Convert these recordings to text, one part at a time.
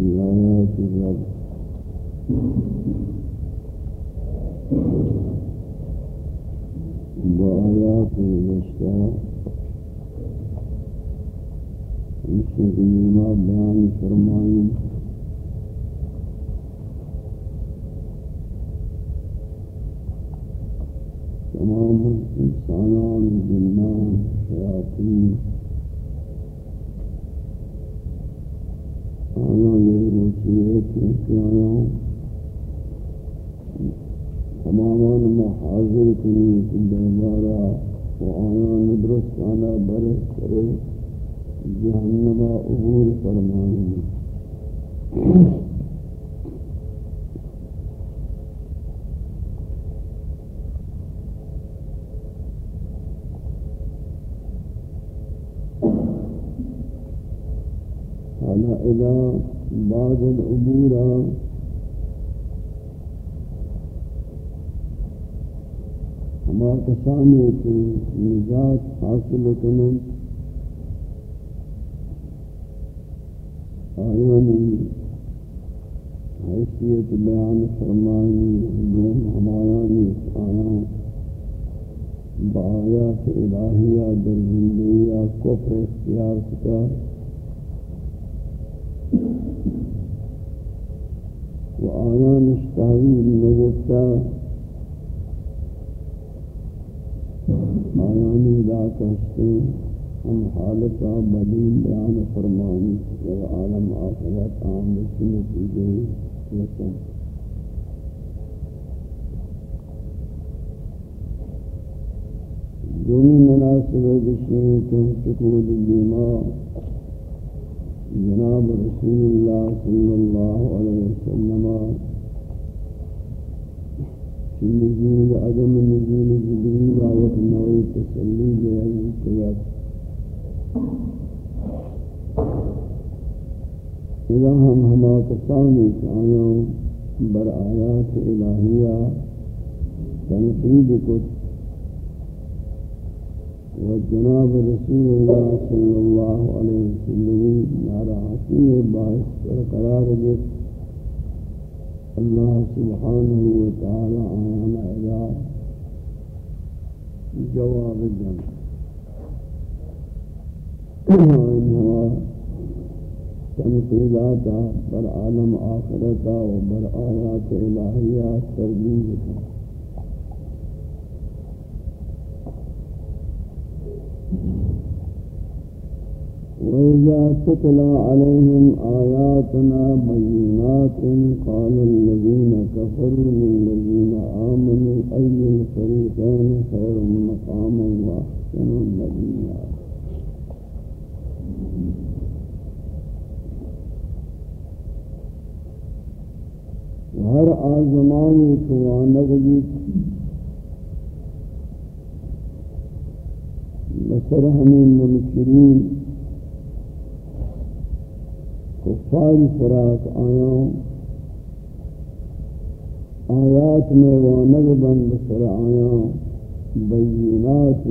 في آيات المشتاق مقام کو نجات حاصل کرنے ادا کشتے ہم حالت بدین بیان فرمانی یا عالم آخرت عام رسول گئی رسم دومی مناسب دشمنی تم سکود دیما۔ جناب رسول اللہ صلی اللہ علیہ وسلم في نزول عدم نزول جبريل آية نوي تسلي جهاز القياد إلهم هما تصاني تعيون بر آيات إلهية تنقيد كت وجناب رسول الله صلى الله عليه وسلم نارا حسين باعث برقرار جسد اللہ سبحانہ وتعالی آیانا الہ جواب جن انہا تنقیلاتا بر عالم آخرتا و بر آیات الہیہ تربیتا وإذا تتلى عليهم آياتنا بينات قال الذين كفروا للذين آمنوا أي الفريقين خير مقاما وأحسن نبيا ہر آزمانی توانگ جیت بسر ہمیں منکرین کفاری فراق آیاں آیات میں وانگ بند سر آیاں بینات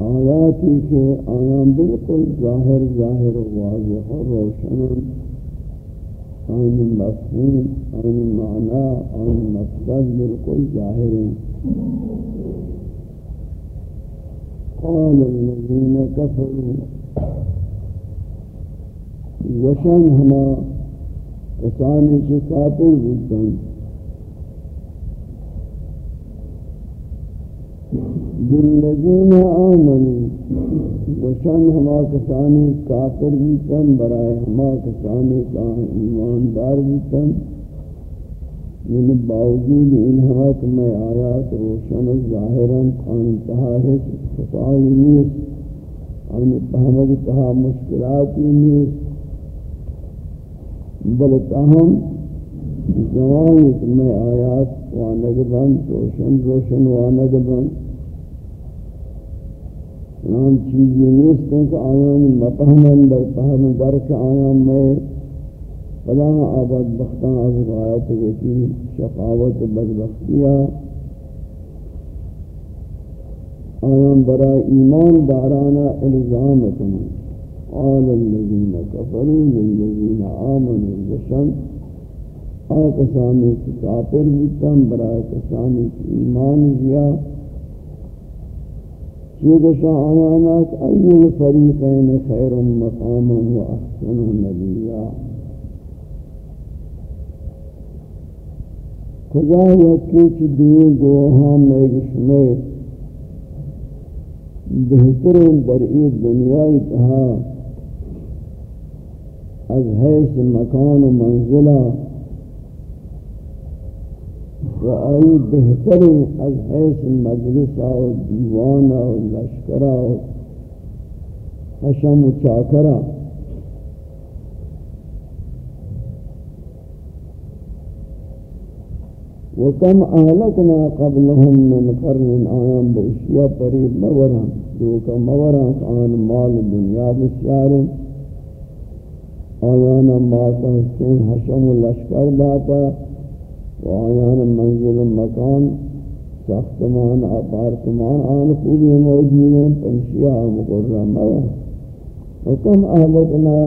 آیاتی کے آیاں بالکل ظاہر ظاہر واضح و روشن آئین مفہوم آئین معنی آئین مقصد بالکل ظاہر ہیں قال الذين كفروا وشن ہما کسانی کے کافر بودن۔ بالذین آمنوا وشن ہما کسانی کافر بیتن برائے ہما کسانی کا ایماندار بیتن یعنی باوجود ان حق میں آیات روشن ظاہراً آن انتہا ہے صفائی نیست، آن اتحمد اتحا مشکلاتی نیست۔ بل تاہم زمان ایک میں آیات وانگ روشن روشن وانگ نام چیزی نیست کہ آیان مپہمن در پہم درک آیان میں فلا آباد بختان از غایت ویتی شقاوت بدبختیا آیان برا ایمان دارانا الزام کنی۔ قال الذين كفروا للذين آمنوا وشن آکسانی کی کافر بیتن برای کسانی کی ایمان جیا شيخ شاعنات أي الفريقين خير مقاما وأحسن نبيا خدا یکی دو گوہاں میں گشمے بہترین در ای دنیا اتہا از حیث مکان و منزلہ و آئی بہتر از حیث مجلس و دیوان و لشکر و حشم و چاکر وكم أهلكنا قبلهم من قرن آيام بإشياء قريب مورا دوك مورا كان مال الدنيا بسيار آيانا ما كهستين حشم الأشكر داتا وآیان منزل مکان ساختمان اپارتمان آن خوبی موجود ہیں پنشیہ مقرم حکم اہلتنا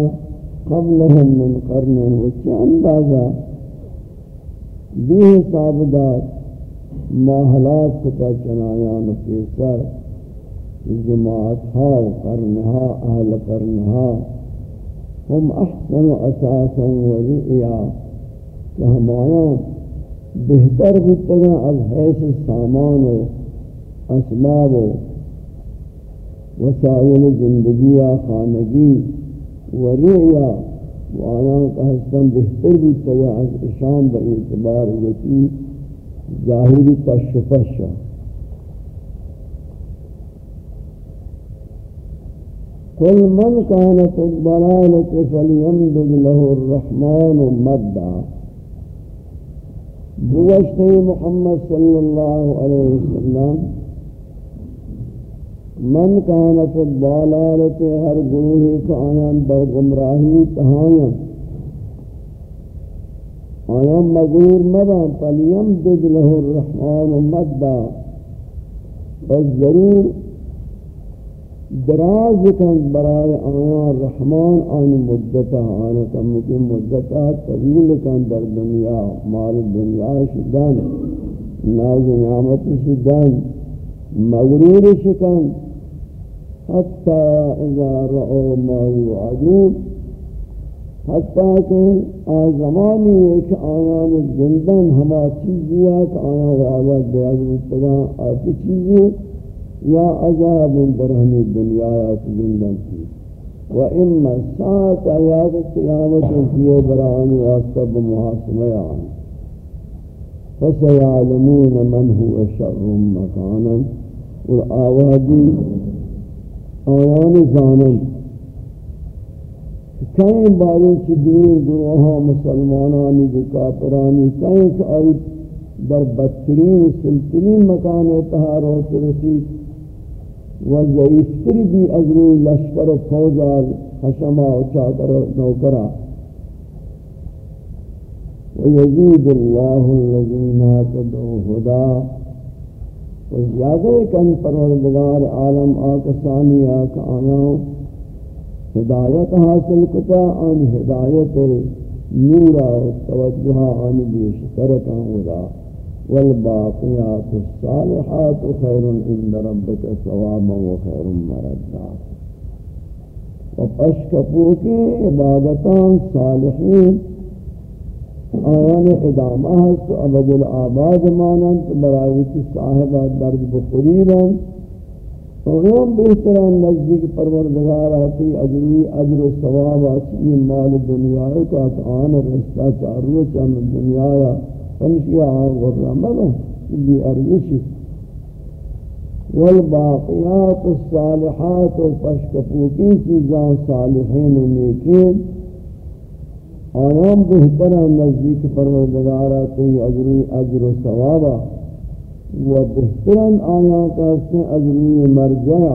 قبلهم من قرن وچی اندازہ بھی حساب داد ماحلات کتا چنایان پیسر جماعت ہا و قرنہا اہل قرنہا ہم أحسن أساسا ورئیا کہ ہمایان بہتر بتگا از حیث سامان اسباب وسائل زندگی خانگی و رعیا و آیان کا حسن بہتر بتگا از اشام با اعتبار وطی ظاہری تشفش قل من كان في الضلالة فليمدد له الرحمن مدا. بوشتي محمد صلى الله عليه وسلم من كان في الضلالة هر گروہ کائن بر گمراہی تہایا آیا مغرور مبان فليمدد له الرحمن مدا. بس ضرور دراز کن برای آیان رحمان آنی مدتا آنی کمکی مدتا طویل کن در دنیا، مال دنیا شدن، ناز نعمت شدن، مغرور شکن. حتی اذا رعو ما یعدون حتی کہ آزمانی ایک آیان گندن ہما چیزی ہے کہ آیان وعدہ دیاغ مستگان آتی چیزی یا عذاب درہم دنیا یا زندن کی۔ و اما سات آیات قیامت کیے بران واسطب محاسمہ آن فسيعلمون من هو شر مکانا۔ مكانا والآوادي آیان زانن۔ کہیں بارے چھ دور گروہاں مسلمانانی جو کافرانی، کہیں کہ آئی در بدترین سلترین مکان اتحار و رسید۔ و ضعیفتری بھی ازرو لشکر و فوج فوجا حشما و چاکر و نوکرا و ويزيد الله الذين تدعو هدى وزیادہ کن پروردگار عالم آکسانی آکا آیاں ہدایت حاصل کتا، آن ہدایت نورا و توجہ، آن بیشتر کامورا والباقیات الصالحات خیر عند ربك ثوابا وخیر مردا. وپشکپو کی عبادتان صالحین آیان ادامہ ہے ابد العباد مانند برایتی صاحبہ درد بقریباً اغیم بہتران نزدیک پروردگار آتی اجری، اجر و ثواب آتی مال دنیا کا آن رستہ چارو چم دنیا یا فنشی آن غرمہ بھی ارزشی والباقیات الصالحات و پشکپوکی چیزان صالحین و نیکین آیام بہتران نزدیک پروردگار آتی اجری اجر و ثواب و بہترین آیا کا سے اجری مرجع،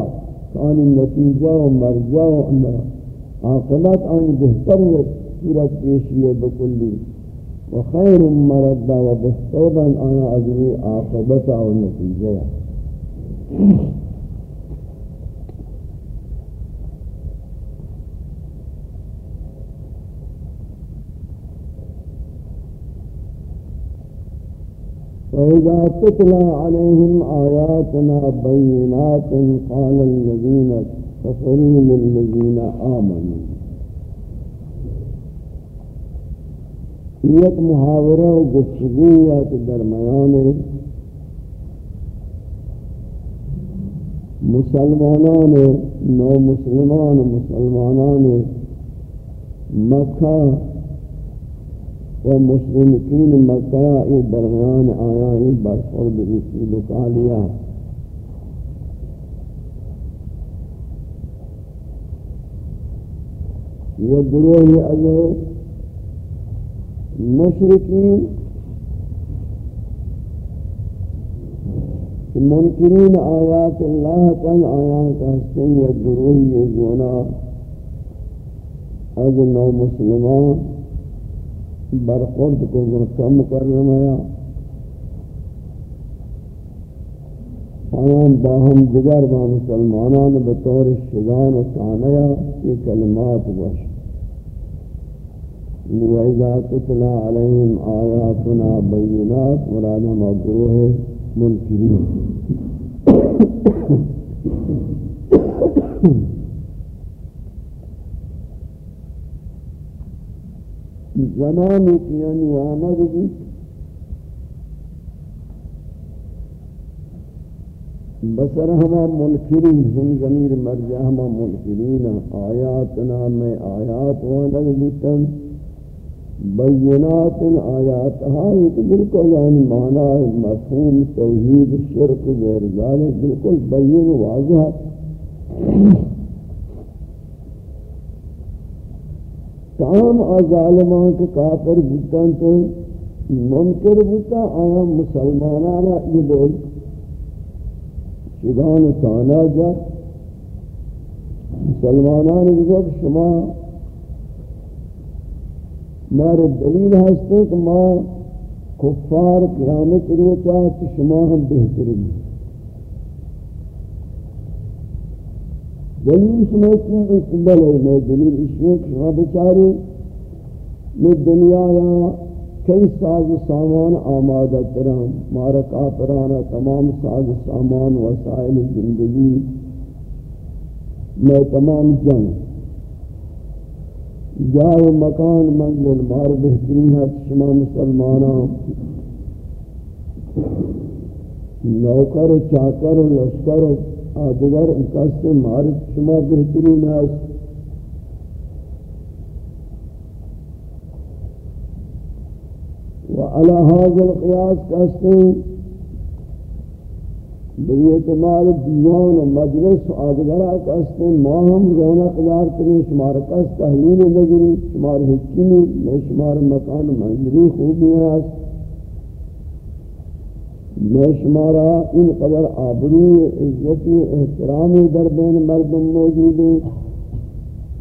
کانی نتیجہ و مرجع و عاقبت آنی بہتر صورت پیشی ہے بکلی۔ و خیر مرد و بہترین آیا و نتیجہ وإذا تتلى عليهم آياتنا بينات قال الذين كفروا للذين آمنوا. ایک محاورہ و گفتگو یا کہ درمیان مسلمانان نو مسلمان مسلمانان مکہ و مسلمین مکہ ای درمیان آیا ای برخورد رسول کالیا یہ گروہ از مشرقین منکرین آیات اللہ کن آیات کہتے ہیں یہ گروہ یہ گناہ از نو مسلمان برخورد کو کم کر رمایا آیان باہم دیگر با مسلمانان بطور شگان و تانیا یہ کلمات وش وَإِذَا تُتْلَى عَلَيْهِمْ آيَاتُنَا بَيِّنَاتٍ مراد ہم گروہ منکرین زمانی کی یعنی آمد بھی بسر ہما منکرین ہم ضمیر مرجع ہما منکرین آیاتنا میں آیات وانگ بیتن بینات آیات ہائی تو بالکل یعنی معنی مفہوم توحید، شرک غیر ذالک بالکل بین واضح تمام ظالمان کے کافر بودتاں تو منکر بودتا آیا مسلمانانا یہ بول شگان تانا جا مسلمانان جو شما مارے دلیل ہستے کہ ما کفار قیامت روتا کہ شما ہم بہترین دلیل سمجھتی ہیں؟ کہ بلے میں دلیل اس میں کہ شما بچاری میں دنیا یا کئی ساز سامان آمادہ کرام مارا کافرانا تمام ساز سامان، وسائل زندگی، میں تمام جنگ جائے مکان منزل مار بہترین ہے، شما مسلمانہ نوکر و چاکر و لشکر و آدگر کس مارد شما بہترین ہے. وعلى هذا القياس كاستين بیعتمال دیوان و مجلس و آدگرہ کاستین ما ہم رونق دار کریں شمار کس تحلیل نگری شمار حچینی میں شمار مکان منزلی خوبی ہے میں شمارا ان قدر آبروی عزتی احترامی در بین مردم موجود ہے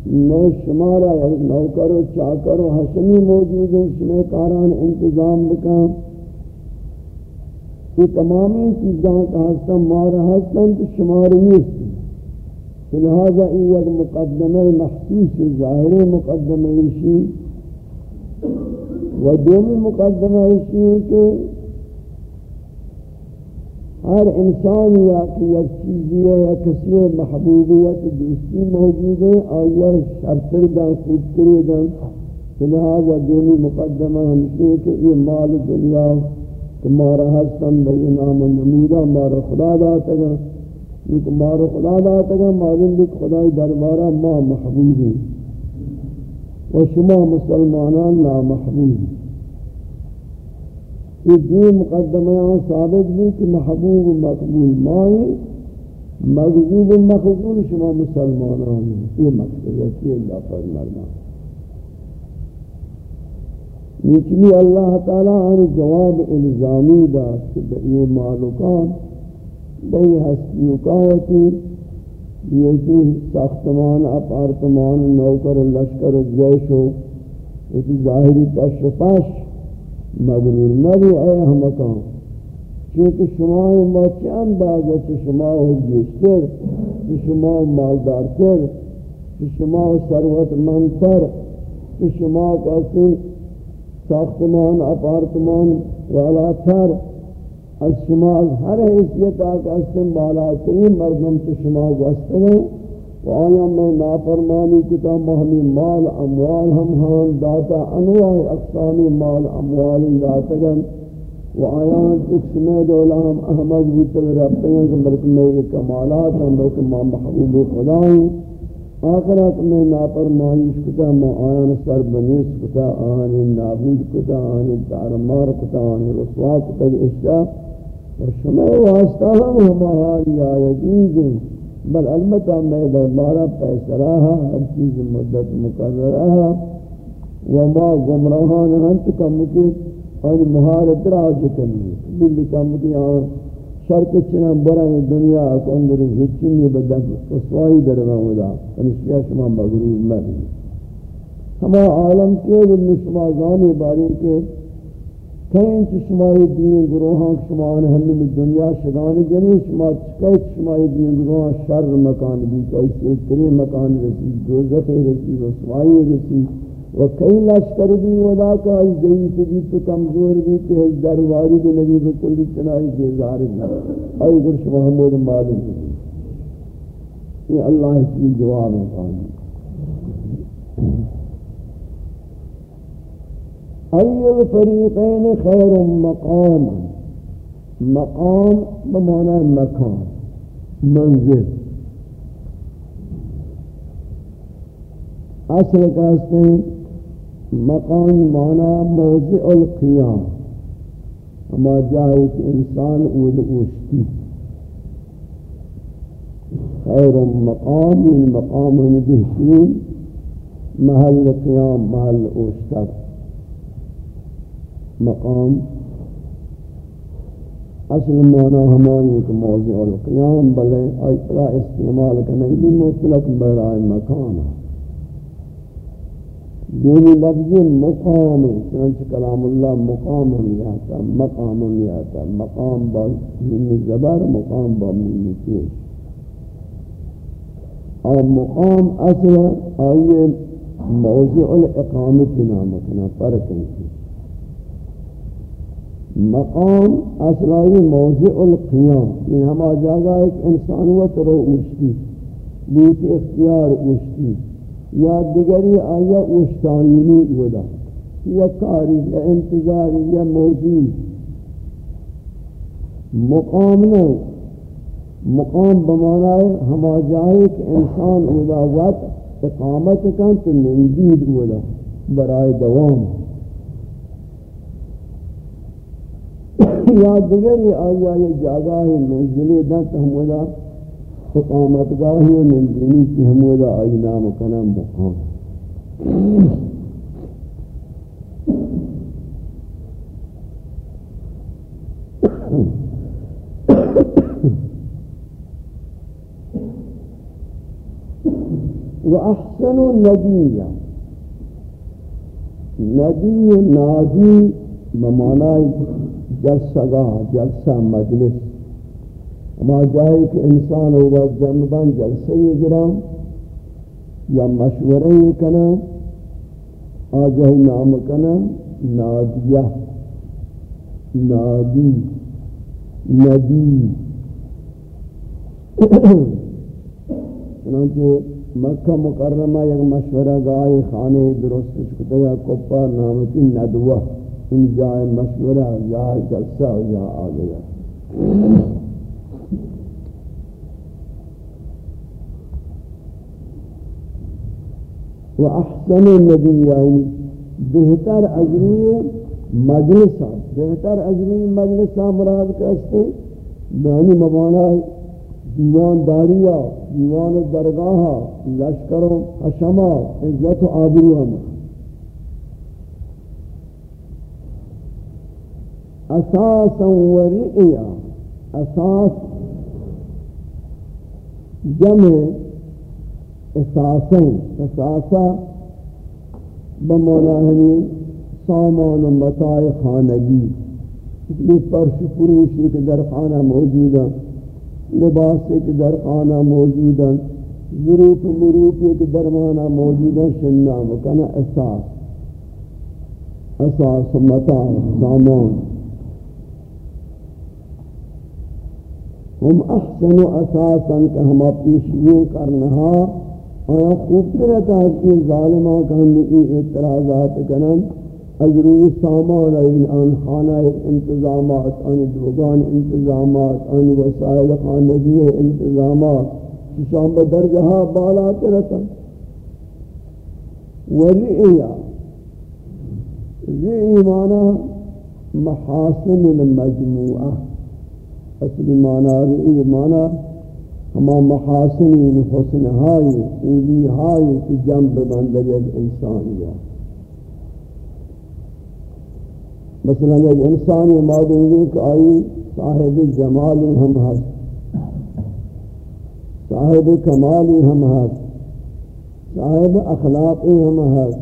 میں شمارا نوکر و چاکر و حسنی موجود ہیں شمع کاران انتظام بکن. یہ تمامی چیزاں کا حسن مارا حسن تو شمار نیست۔ لہذا یہ ایک مقدمہ محسوس ظاہر مقدمہ ایشی و دومی مقدمہ ایشی کہ ہر انسان یا کہ یک چیزی ہے، یا کسی محبوبیت دوستی موجود ہے اور یہ شرطر دا خود کرے دا لہذا دونی مقدمہ ہمشہ کہ یہ مال دنیا کہ مارا حسن بھئی نام و مارا خدا داتا گا کیونکہ مارا خدا داتا گا معلوم بھی خدای دربارہ ما محبوب ہیں و شما مسلمانان لا محبوب. یہ دو مقدمیاں ثابت بھی کہ محبوب و مقبول مائی مغزوب و مقبول شما مسلمانان. یہ مقصد ہے کہ اللہ مرمان اللہ تعالیٰ عن جواب الزامی دا کہ یہ معلوکان بئی حسیوکاوتی یہ کہ ساختمان، اپارتمان، نوکر، لشکر جیش ہو اسی ظاہری تشفاش مغرور نبی اے ہمکان چونکہ شما ما چی انداز ہے کہ شما ہو گیشتر کہ شما مالدار تر کہ شما ثروت منتر کہ شما کسی ساختمان اپارتمان والا تھر از شما، از ہر حیثیت آکا اسم بالا ترین مردم تو شما گوستے ہیں و آیا میں نافرمانی کتا مہمی مال، اموال ہم ہان داتا انواع اقسامی مال اموال داتا گن. و آیا تک سمے دولا ہم احمد بوتے ربتے ہیں کہ بلکہ میں یہ کمالات ہم بلکہ ما محبوب خدا ہوں آخرت میں ناپر کتا، میں آیان سر بنیس کتا آن نابود کتا آن تارمار کتا آن رسوا کتا اشتا و شمع واسطہ ہم ہماری آیتی گئے۔ بل البتہ میں دربارہ پیسراہا ہر چیز مدت مقررہا وما گمراہان ہم تکا مکی آن مہارت راج کنی بلی کا مکی آن شرط چنا برای دنیا کو اندر ہچی نہیں بدل رسوائی در مولا انشیا یعنی شما مغرور مبی ہما عالم کے ابن شما زانی باری کے کہیں چھ شما دین گروہاں شما انہلم دنیا شگان جنی شما چکے شما دین گروہاں شر مکان بھی کوئی سیتری مکان رسی دوزخ رسی رسوائی رسی و کئی لشکر بھی ودا کا ضعیف بھی تو کمزور بھی کہ اس درواری بھی نبی کو کلی چنائی کے ظاہر نہ اے گرش محمود معلوم یہ اللہ کی جواب ہے۔ قانون ای الفریقین خیر مقام۔ مقام بمعنی مکان منزل۔ اصل کہتے ہیں مقام مانا موضع القیام. ہما جائے کہ انسان اول اوشتی. خیر مقام من مقام بہترین محل قیام محل اوشتر. مقام. اصل مانا ہمانی کہ موضع القیام بلے ایترا استعمال کرنے بھی مطلق برائے مکان ہے یعنی دونی لفظ مقام چنانچہ کلام اللہ مقام لیاتا مقام لیاتا مقام با من زبر مقام با من پیش اور مقام اصل آئیے موضع الاقامت نامکنا فرق ہے۔ مقام اصل آئیے موضع القیام یعنی یہ ہما جاگہ ایک انسان و ترو اوشتی بوت اختیار اوشتی یا دیگری آیا اوشتانینی ودا یا کاری، یا انتظاری، یا موجود. مقام نہیں مقام بمانا ہے ہما جائے کہ انسان اولا وقت اقامت کن تو نندید اولا برائے دوام. یا دیگری آیا یہ جاگہ ہے منزلی دن ہم اولا استقامت گاہی من دینی کی ہمولا آئی نام کنم و وأحسن النبي نبي نادي بمعنى جلسة جلسہ مجلس. اما جائے کہ انسان ہوگا جنبان جلسے گرام یا مشورے کنا آجائی نام کنا نادیہ نادی، ندی. چنانچہ مکہ مکرمہ یک مشورہ گائے خانے درست شکتے یا کپا نامتی ندوہ ان جائے مشورہ یا جلسہ یا آگیا و احسن النبی یعنی بہتر اجری مجلسہ بہتر اجری مجلسہ مراد کرتے بہنی مبانا دیوان داریا دیوان درگاہ لشکر و حشما عزت و آبرو ہم أساسا و رئیا أساس جمع اساسیں اساسا بمولا ہمیں سامان و متاع خانگی. اس پرش فروشی کے در خانہ موجود ہیں لباس کے در خانہ موجود ہیں ظروف مروف کے درمانہ موجود ہیں شنہ مکنہ اساس. اساس متاع سامان. ہم احسن و اساسا کہ ہم پیشیوں کرنہا آیا خوب کرتا ہے کہ ظالمہ کا ہم اعتراضات کرن از روی سامان این آن خانه انتظامات، آن دوگان انتظامات، آن وسائل خانگی انتظامات۔ شام به درجه ها بالا ترتا و رئیا رئی مانا محاسن المجموعه اصلی مانا رئی مانا ہما محاسنین حسن ہائی خوبی ہائی کی جنب بندر یک انسانیت مثلا ایک انسان معدومی کہ آئی صاحب جمال ہم ہاتھ صاحب کمال ہم ہاتھ صاحب اخلاق ہم ہاتھ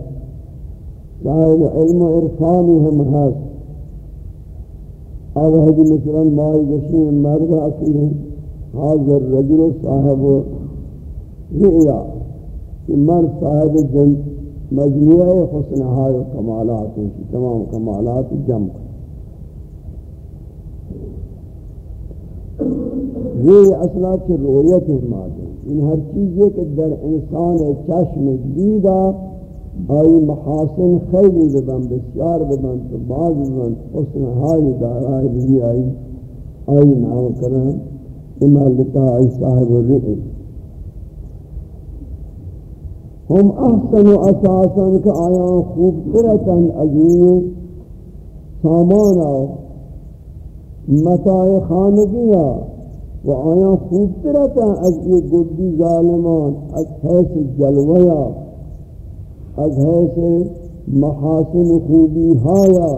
صاحب علم و عرفان ہم ہاتھ اور حضی مثلا مائی جشن مرد آتی حاضر رجل صاحب رئیا کہ مرد صاحب جنب مجموعہ حسن ہائے کمالات ہیں، تمام کمالات جمع یہ اصلا کی رویت مادہ ان ہر چیز یہ کہ در انسان چشم دیدہ آئی محاسن خیلی ببن بسیار ببن تو بعض ببن حسن ہائی دارائی بھی آئی آئی نام کرن امالتا آئی صاحب الرئي ہم احسن و اساسا کہ آیا خوبصورتا عظیم سامانا متاع خانگیا و آیا خوبصورتا از یہ گدی ظالمان، از حیث جلویا از حیث محاسن خوبی ہایا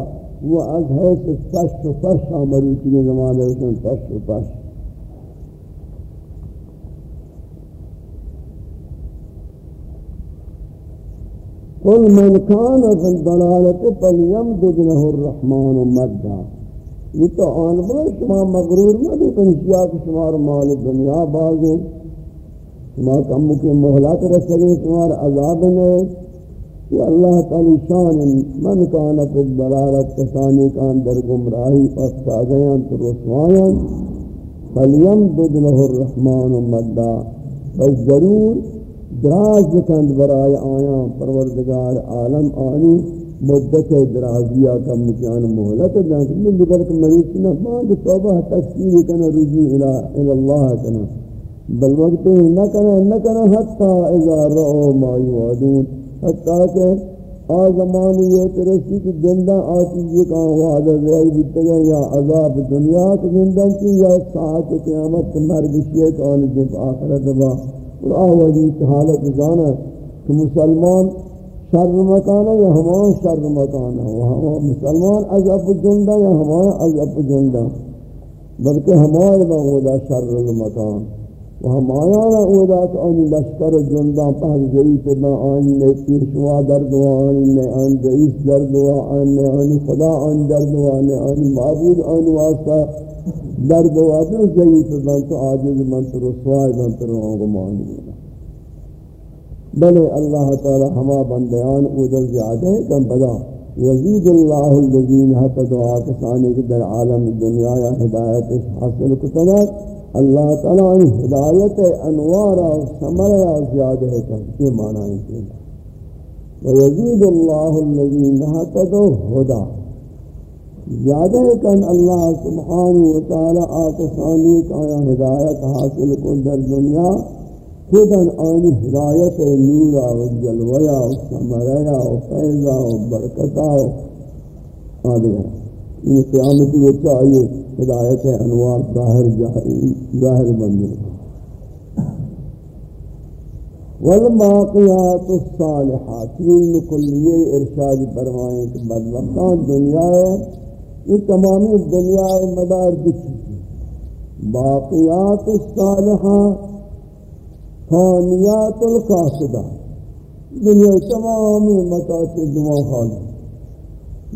و از حیث تش و پش آمروچی کے زمانے میں تش و پش قل من كان في الضلالة فليمدد له الرحمن مددا. یہ تو آن بڑا شما مغرور مدی پنشیا کہ شمار مال دنیا بازے. شما کم کے محلات رسلے شمار عذاب نے. کہ اللہ تعالی شان من کان فی الضلالت کسانی کان در گمراہی پس افتادیاں تو رسوایاں فلیمدد له الرحمن مددا. بس ضرور دراز کند برای آیا پروردگار عالم آنی، مدت درازیہ کا مکان محلت جانت من بلک مریض نہ باند توبہ تکفیر کنا رجوع الى اللہ کنا بل وقت نہ کنا نہ کنا حتی اذا رعو ما یوعدون حتی کہ آ زمان یہ ترسی کی زندہ آتی یہ کہاں وعدہ زیائی بتگا یا عذاب دنیا کی زندہ کی یا ساعت قیامت مرگ شیط آن جب آخرت با اور آوازی حالت جانا کہ مسلمان شر مکانہ یا ہمان شر مکانہ وہاں مسلمان از اب جندہ یا ہمان از اب جندہ بلکہ ہمارے با اودا شر مکان و ہمایا اودا کہ آنی لشکر جندہ پہل ضعیف با آنی نے پیشوا درد و آنی نے آن ضعیف درد و آنی آنی خدا آن درد و آنی آنی معبود آنی واسطہ درد و آنی ضعیف بنت آجز بنت رسوائی من بنت رو مانی بلے اللہ تعالی ہما بندیان ادھر زیادہ ہے کم بدا. یزید اللہ الذین حتی دعا کسانے کے در عالم دنیا یا ہدایت حاصل کتنا اللہ تعالی ان ہدایت انوارا سمریا زیادہ ہے کم یہ معنی ہے ویزید اللہ الذین حتی ہدا. زیادہ ہے کن اللہ سبحانہ وتعالی آکسانی کا ہدایت حاصل کو در دنیا خودن آنی ہدایت نورا و جلویا و سمریا و فیضا و برکتا و آدھگا یہ قیامتی وقت آئیے ہدایت انوار ظاہر ظاہر بندے والباقیات الصالحات یہ کلیے ارشاد فرمائیں کہ بدبختان دنیا ہے۔ یہ تمامی دنیا مدار دکھی باقیات الصالحات فانیات القاصدہ۔ دنیا تمامی متا سے دعا خالی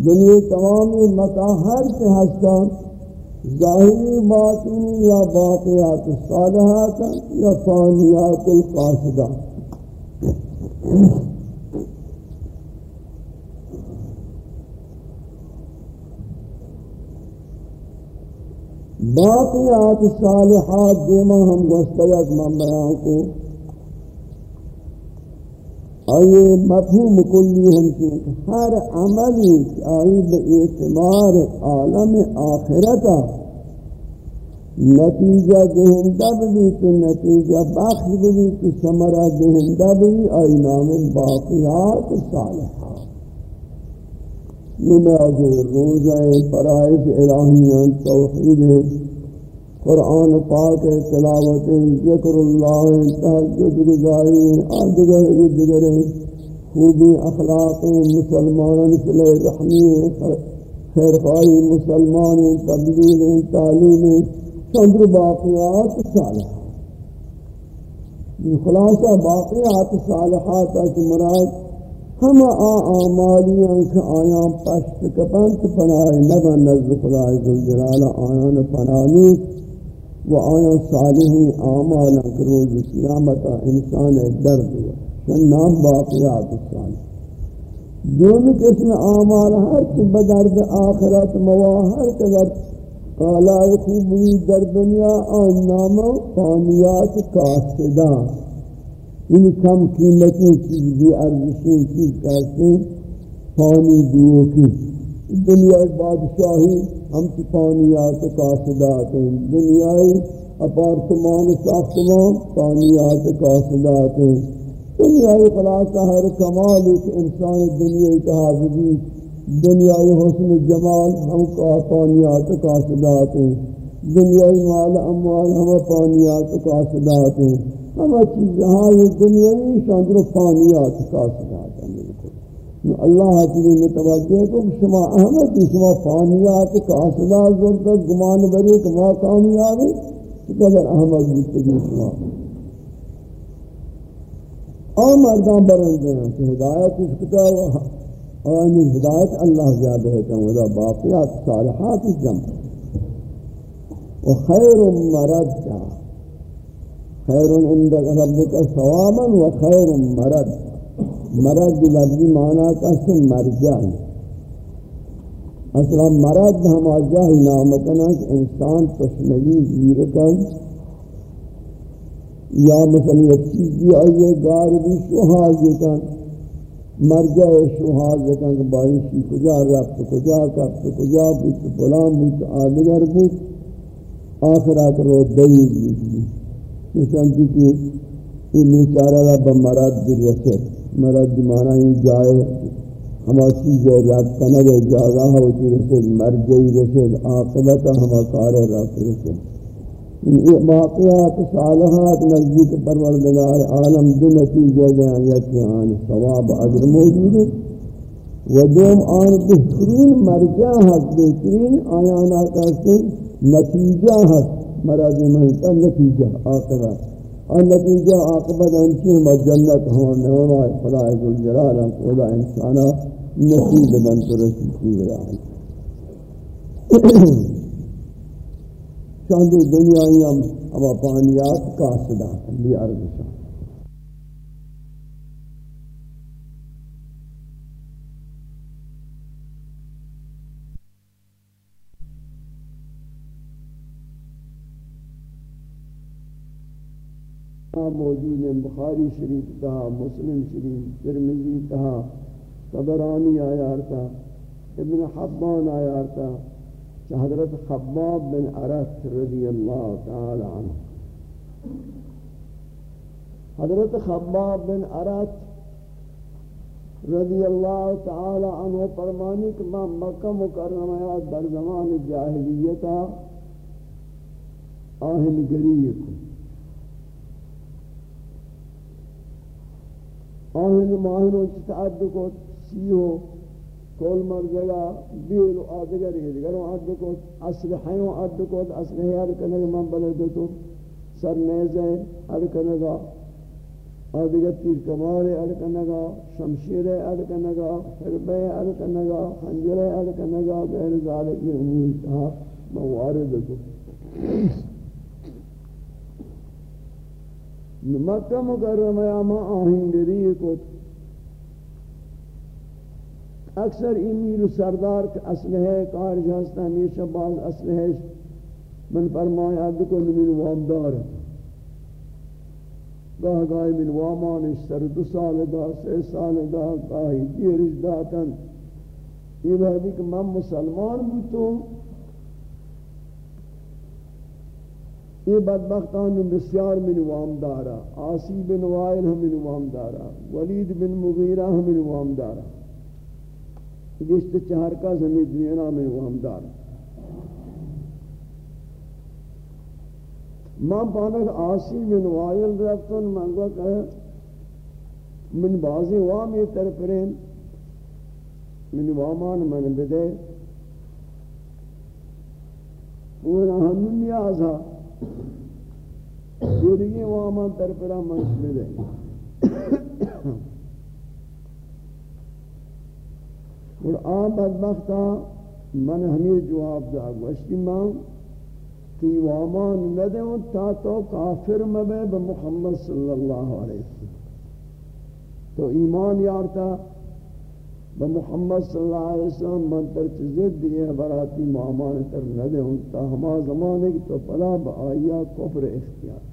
دنیا تمامی متا ہر سے ہستا ظاہری باطنی یا باقیات الصالحات یا فانیات القاصدہ۔ باقیات صالحات دیما ہم گستگت من بیان کو۔ آئے مفہوم کلی ہم کی ہر عملی آئی اعتبار عالم آخرتا نتیجہ دہندہ بھی تو نتیجہ بخش بھی تو سمرہ دہندہ بھی۔ آئی نام باقیات صالحات۔ نماز روزہ فرائض الہیاں توحید قرآن پاک تلاوت ذکر اللہ تحجد گزاری آدگر ادگر خوبی اخلاق مسلمان صلح رحمی خیر خواہی مسلمان تبلیغ تعلیم چندر باقیات صالحات خلاصہ باقیات صالحات کی مراد ہم آمالیاں کہ آیاں پشت کپنت پناہ نبن نزد خدای ذوالجلال آیاں پناہی و آیاں صالحی آمالا کروز قیامتا انسان درد ہوا شن نام باقیات الصالح دومی قسم آمال ہر چی بدرد آخرت مواہر قدر قالائی خوبی در دنیا آن نام فانیات کاسدان یعنی کم قیمتی چیز بھی ارزشی چیز کہتے ہیں پانی دیو کی دنیا بادشاہی ہم سے پانیات قاصدات ہیں. دنیای اپارتمان ساختمان پانیات قاصدات ہیں. دنیای خلاصہ ہر کمال ایک انسان دنیا کہا بھی دنیای حسن جمال ہم کا پانیات قاصدات ہیں. دنیای مال اموال ہم پانیات قاصدات ہیں. ہمیں چیز جہاں یہ دنیاوی شاندر فانیات کا سناتا ملکو اللہ حقیقی متوجہ کو شما احمد شما فانیات کا سنا زورتا گمان بری کہ ما کامیابی قدر احمد بیتگی شما اور مردان برندے ہیں کہ ہدایت اس کتاب اور ہدایت اللہ زیادہ ہے کہ وہ باقیات صالحات جمع وخیر مرد جہاں خیر عند ربك ثوابا وخير مرد مرد لفظی معنی کا سن مرجع. اصلا مرد ہم آجہ نام کنا کہ انسان تشنگی زیر کن یا مثلا ایک چیز بھی آئیے گار بھی شوہا کن مرجع شہاد زکن کہ بائیشی کجا، رفت کجا، کفت کجا بیت فلان بیت آدگر بیت آخرات رو دئی بیت چونچہ کہ یہ بیچارہ رب مرد در مرد مانا ہی جائے ہما چیزیں رب کنگے جاگاہ ہوتی رسد مرجعی رسد آقبت ہما کارے کار رب رسد واقعات صالحات نزدیک پروردگار عالم دو نتیجے دیں یکی آن ثواب عجر موجود ہے۔ و دوم آن بہترین مرجع ہے بہترین آیانا کہتے نتیجہ ہے مراد محلتا نتیجہ آقبہ۔ اور نتیجہ آقبت انچی ہم جنت ہوں نونا خدا عزل جلال خدا انسانا نصیب بنت رسول کی برای دنیا دنیای ہم اما پانیات کا صدا لی عرض شاہ موجود ہیں، بخاری شریف تہا مسلم شریف ترمزی تہا تبرانی آیارتا ابن حبان آیارتا حضرت خباب بن عرف رضی اللہ تعالی عنہ۔ حضرت خباب بن عرف رضی اللہ تعالی عنہ فرمانی کہ میں مکہ مکرمہ در زمان جاہلیتا آہن گری کو آہن ماہنوں چتعد کو سیہو کول مر جگہ، بیل و آدگر ہے دیگر و عد کو اصل حیو عد کو اصل ہے ہر کنے من بلد تو سر نیزے ہر کنے گا آدگر تیر کمار ہر کنے گا شمشیر ہر کنے گا حربے ہر کنے گا خنجر ہر کنے گا غیر ذالک امور تھا، موارد کو مکہ مکرمہ یا ما آہنگری کو اکثر امیر سردار کے اسلحہ کار جہستا ہمیشہ بعض اسلحہ من فرمایا، دکن من وامدار. گاہ گاہی من وامان سر دو سال دا سی سال دا گاہی دیرش داتن. یہ بہتی کہ من مسلمان بوتو یہ بدبختان بسیار من وامدارا آسی بن وائل ہم من وامدارا ولید بن مغیرہ ہم من وامدارا گشت چہر کا زمین دنیا میں وہ ہمدار ماں پانک آسی من وائل رفتن منگو کہ من بازی وام یہ طرف رہن من وامان من بدے۔ پورا ہم نیاز ہا دیرگی وامان طرف رہن منش بدے اور آن بدبختا من ہمیں جواب دا گوشتی ماں تی وامان ندیوں تا تو کافر مبے بمحمد صلی اللہ علیہ وسلم۔ تو ایمان یارتا بمحمد صلی اللہ علیہ وسلم من تر چیزید دیئے براتی معامان تر ندیوں تا ہما زمانے کی تو پلا با آیا کفر اختیار۔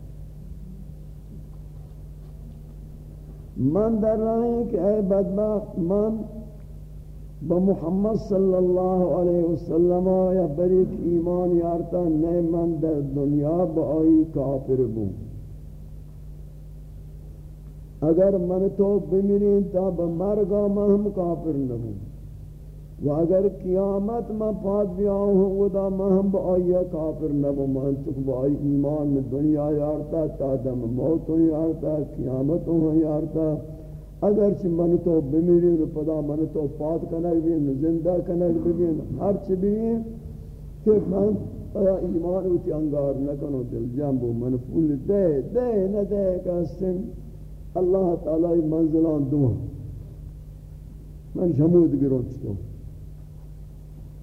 من در رہے ہیں کہ اے بدبخت، من بمحمد صلی اللہ علیہ وسلم یا بریک ایمان یارتا؟ نئے من در دنیا بائی کافر بوں اگر من تو بمیرین تا بمرگا من ہم کافر نہ ہوں و اگر قیامت میں پاد بھی آؤں ودا میں ہم بائی کافر نبوں من تک بائی ایمان میں دنیا یارتا تا دم موت یارتا، قیامت ہوں یارتا۔ اگر چھ من تو بمیری رو پدا من تو پات کنک بین زندہ کنک بین ہر چھ بین کہ من پدا ایمان اوٹی انگار نکنو دل جنبو من پول دے دے، نہ دے کہستن اللہ تعالی منزلان دو۔ من شمود گرون چھتو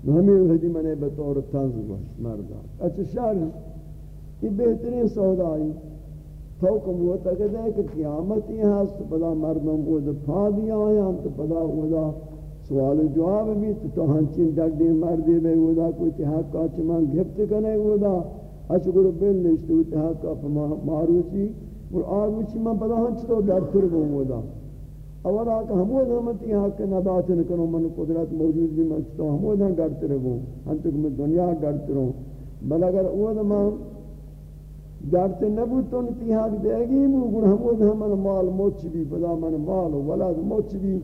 ہمیں حدی منے بطور تنز باش مردان اچھا شہر یہ بہترین سودائی حکم ہوتا کہ دے کہ قیامت ہی ہے تو پدا مردم کو دے پھا دیا آیا تو پدا خدا سوال جواب بھی تو تو ہنچین ڈک دے مردی بے خدا کوئی تحق کا چمان گھپت کنے خدا اشکر بل نشتو تحق کا ماروچی اور آروچی من پدا ہنچ تو ڈر کر بو گو خدا اولا کہ ہمود ہمتی حق نبات نکنو، من قدرت موجود بھی مچتا ہمود ہم گرتے رہو، ہم تک میں دنیا گرتے رہو۔ بل اگر اوہ دمان گرتے نبود تو انتی حق دے گی، مو گن ہمود ہم مال موچ بھی پدا من مال ولد موچ بھی۔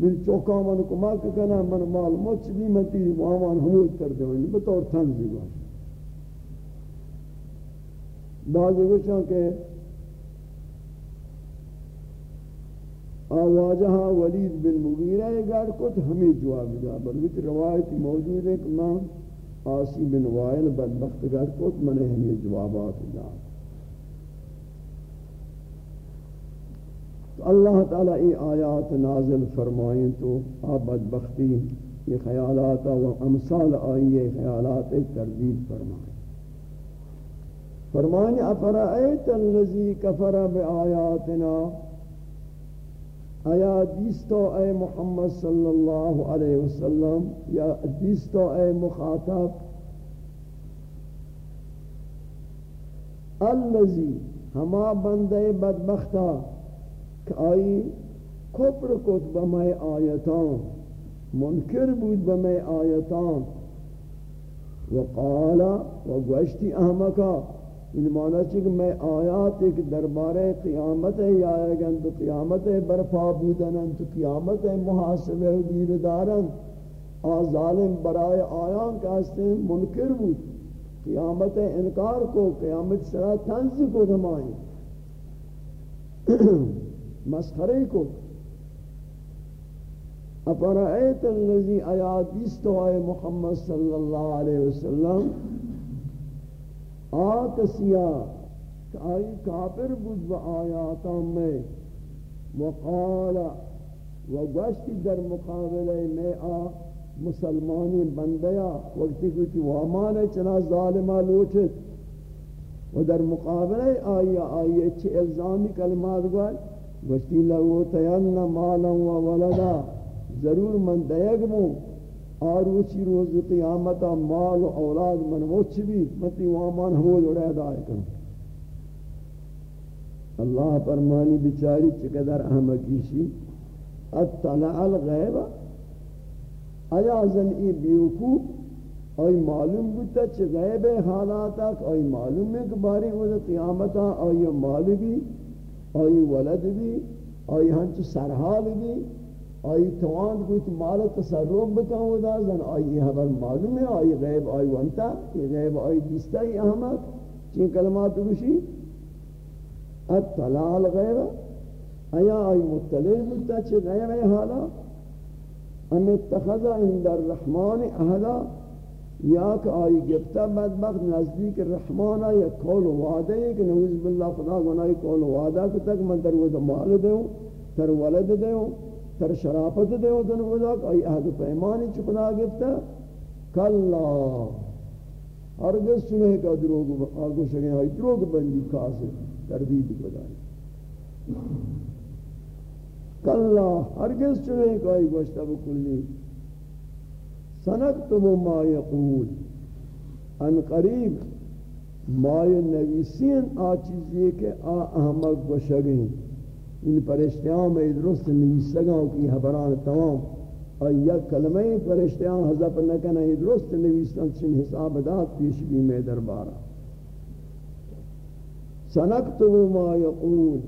من چوکا من کمک کنا، من مال موچ بھی، من تیری مہمان حمود کر دے ہوئی، بطور تنزی باش بعضی گوشن کہ آواجہ ولید بن مغیرہ گاڑ کو تو ہمیں جواب دا بلکہ روایت موجود ہے کہ میں آسی بن وائل بدبخت گاڑ کو تو میں ہمیں جوابات دا تو اللہ تعالیٰ ای آیات نازل فرمائیں تو آپ بدبختی، یہ خیالات و امثال آئیے خیالات تردید فرمائیں۔ فرمائیں افرائیت اللذی کفر بآیاتنا؟ آیا دیستو اے محمد صلی اللہ علیہ وسلم یا دیستو اے مخاطب اللذی ہما بندے بدبختہ کہ آئی کفر کت بمائے آیتان، منکر بود بمائے آیتان۔ وقالا، وگوشتی احمقا ان معنی چاہے کہ میں آیات ایک دربار قیامت ہے یا گن تو قیامت ہے برپا بودن، تو قیامت ہے محاسبہ دیر دارن۔ آ ظالم برائے آیان کا ہستے منکر بود۔ قیامت ہے انکار کو، قیامت سرا تنز کو دمائیں مسخرے کو۔ اپرائیت اللذی آیات دیستو آئے محمد صلی اللہ علیہ وسلم۔ آکسیا کہ آئی کافر بود با آیاتا میں وقال و گشتی در مقابلے میں آ مسلمانی بندیا وقتی کچھ وامان چنا ظالمہ لوٹت و در مقابلے آئی آئی اچھے الزامی کلمات گوئے۔ گشتی لگو تین مالا و ولدا، ضرور من دیگ مو آروچی روز قیامتا مال و اولاد من وچ بھی متی وامان ہمو جوڑے دائے کروں۔ اللہ فرمانی بچاری چقدر احمقیشی اطلع الغیب، آیا زن ای بیوکوب آئی معلوم بودتا چھ غیب حالاتا آئی معلوم ہے کہ باری وہ قیامتا، آئی مال بھی، آئی ولد بھی، آئی ہنچ سرحال بھی۔ آئی توان کوئی مال تصرف بکاؤ دا زن آئی حبر معلوم ہے آئی غیب، آئی ونتا یہ غیب، آئی دیستا ہی احمد. چین کلمات بشی؟ اطلاع الغیب آیا آئی مطلع بکتا چی غیب ہے حالا؟ ام اتخذ عند الرحمن احلا یا کہ آئی گفتا بدبخت نزدیک الرحمن یا کول وعدہ ہے کہ نوز باللہ خدا گناہی کول وعدہ کو تک من در وہ مال دیوں تر ولد دیوں تر شرافت دے او دن ودا کہ عہد پیمانی چکنا گفتا؟ کلا۔ ہرگز سنے کا دروگ آگو شگیں ہائی دروگ بندی کاسے تردید بدائی کلا۔ ہرگز سنے کا ہی گوشتا بکلی سنکتب ما یقول۔ ان قریب۔ ما نویسین آ چیزی کہ آ احمق گوشگیں ان پرشتیاں میں درست نویسگاں کی حبران تمام. اور یک کلمہ پرشتیاں حضب نکنا ہی درست نویسن چن حساب داد پیش بھی میں دربارا سنکتب ما یقول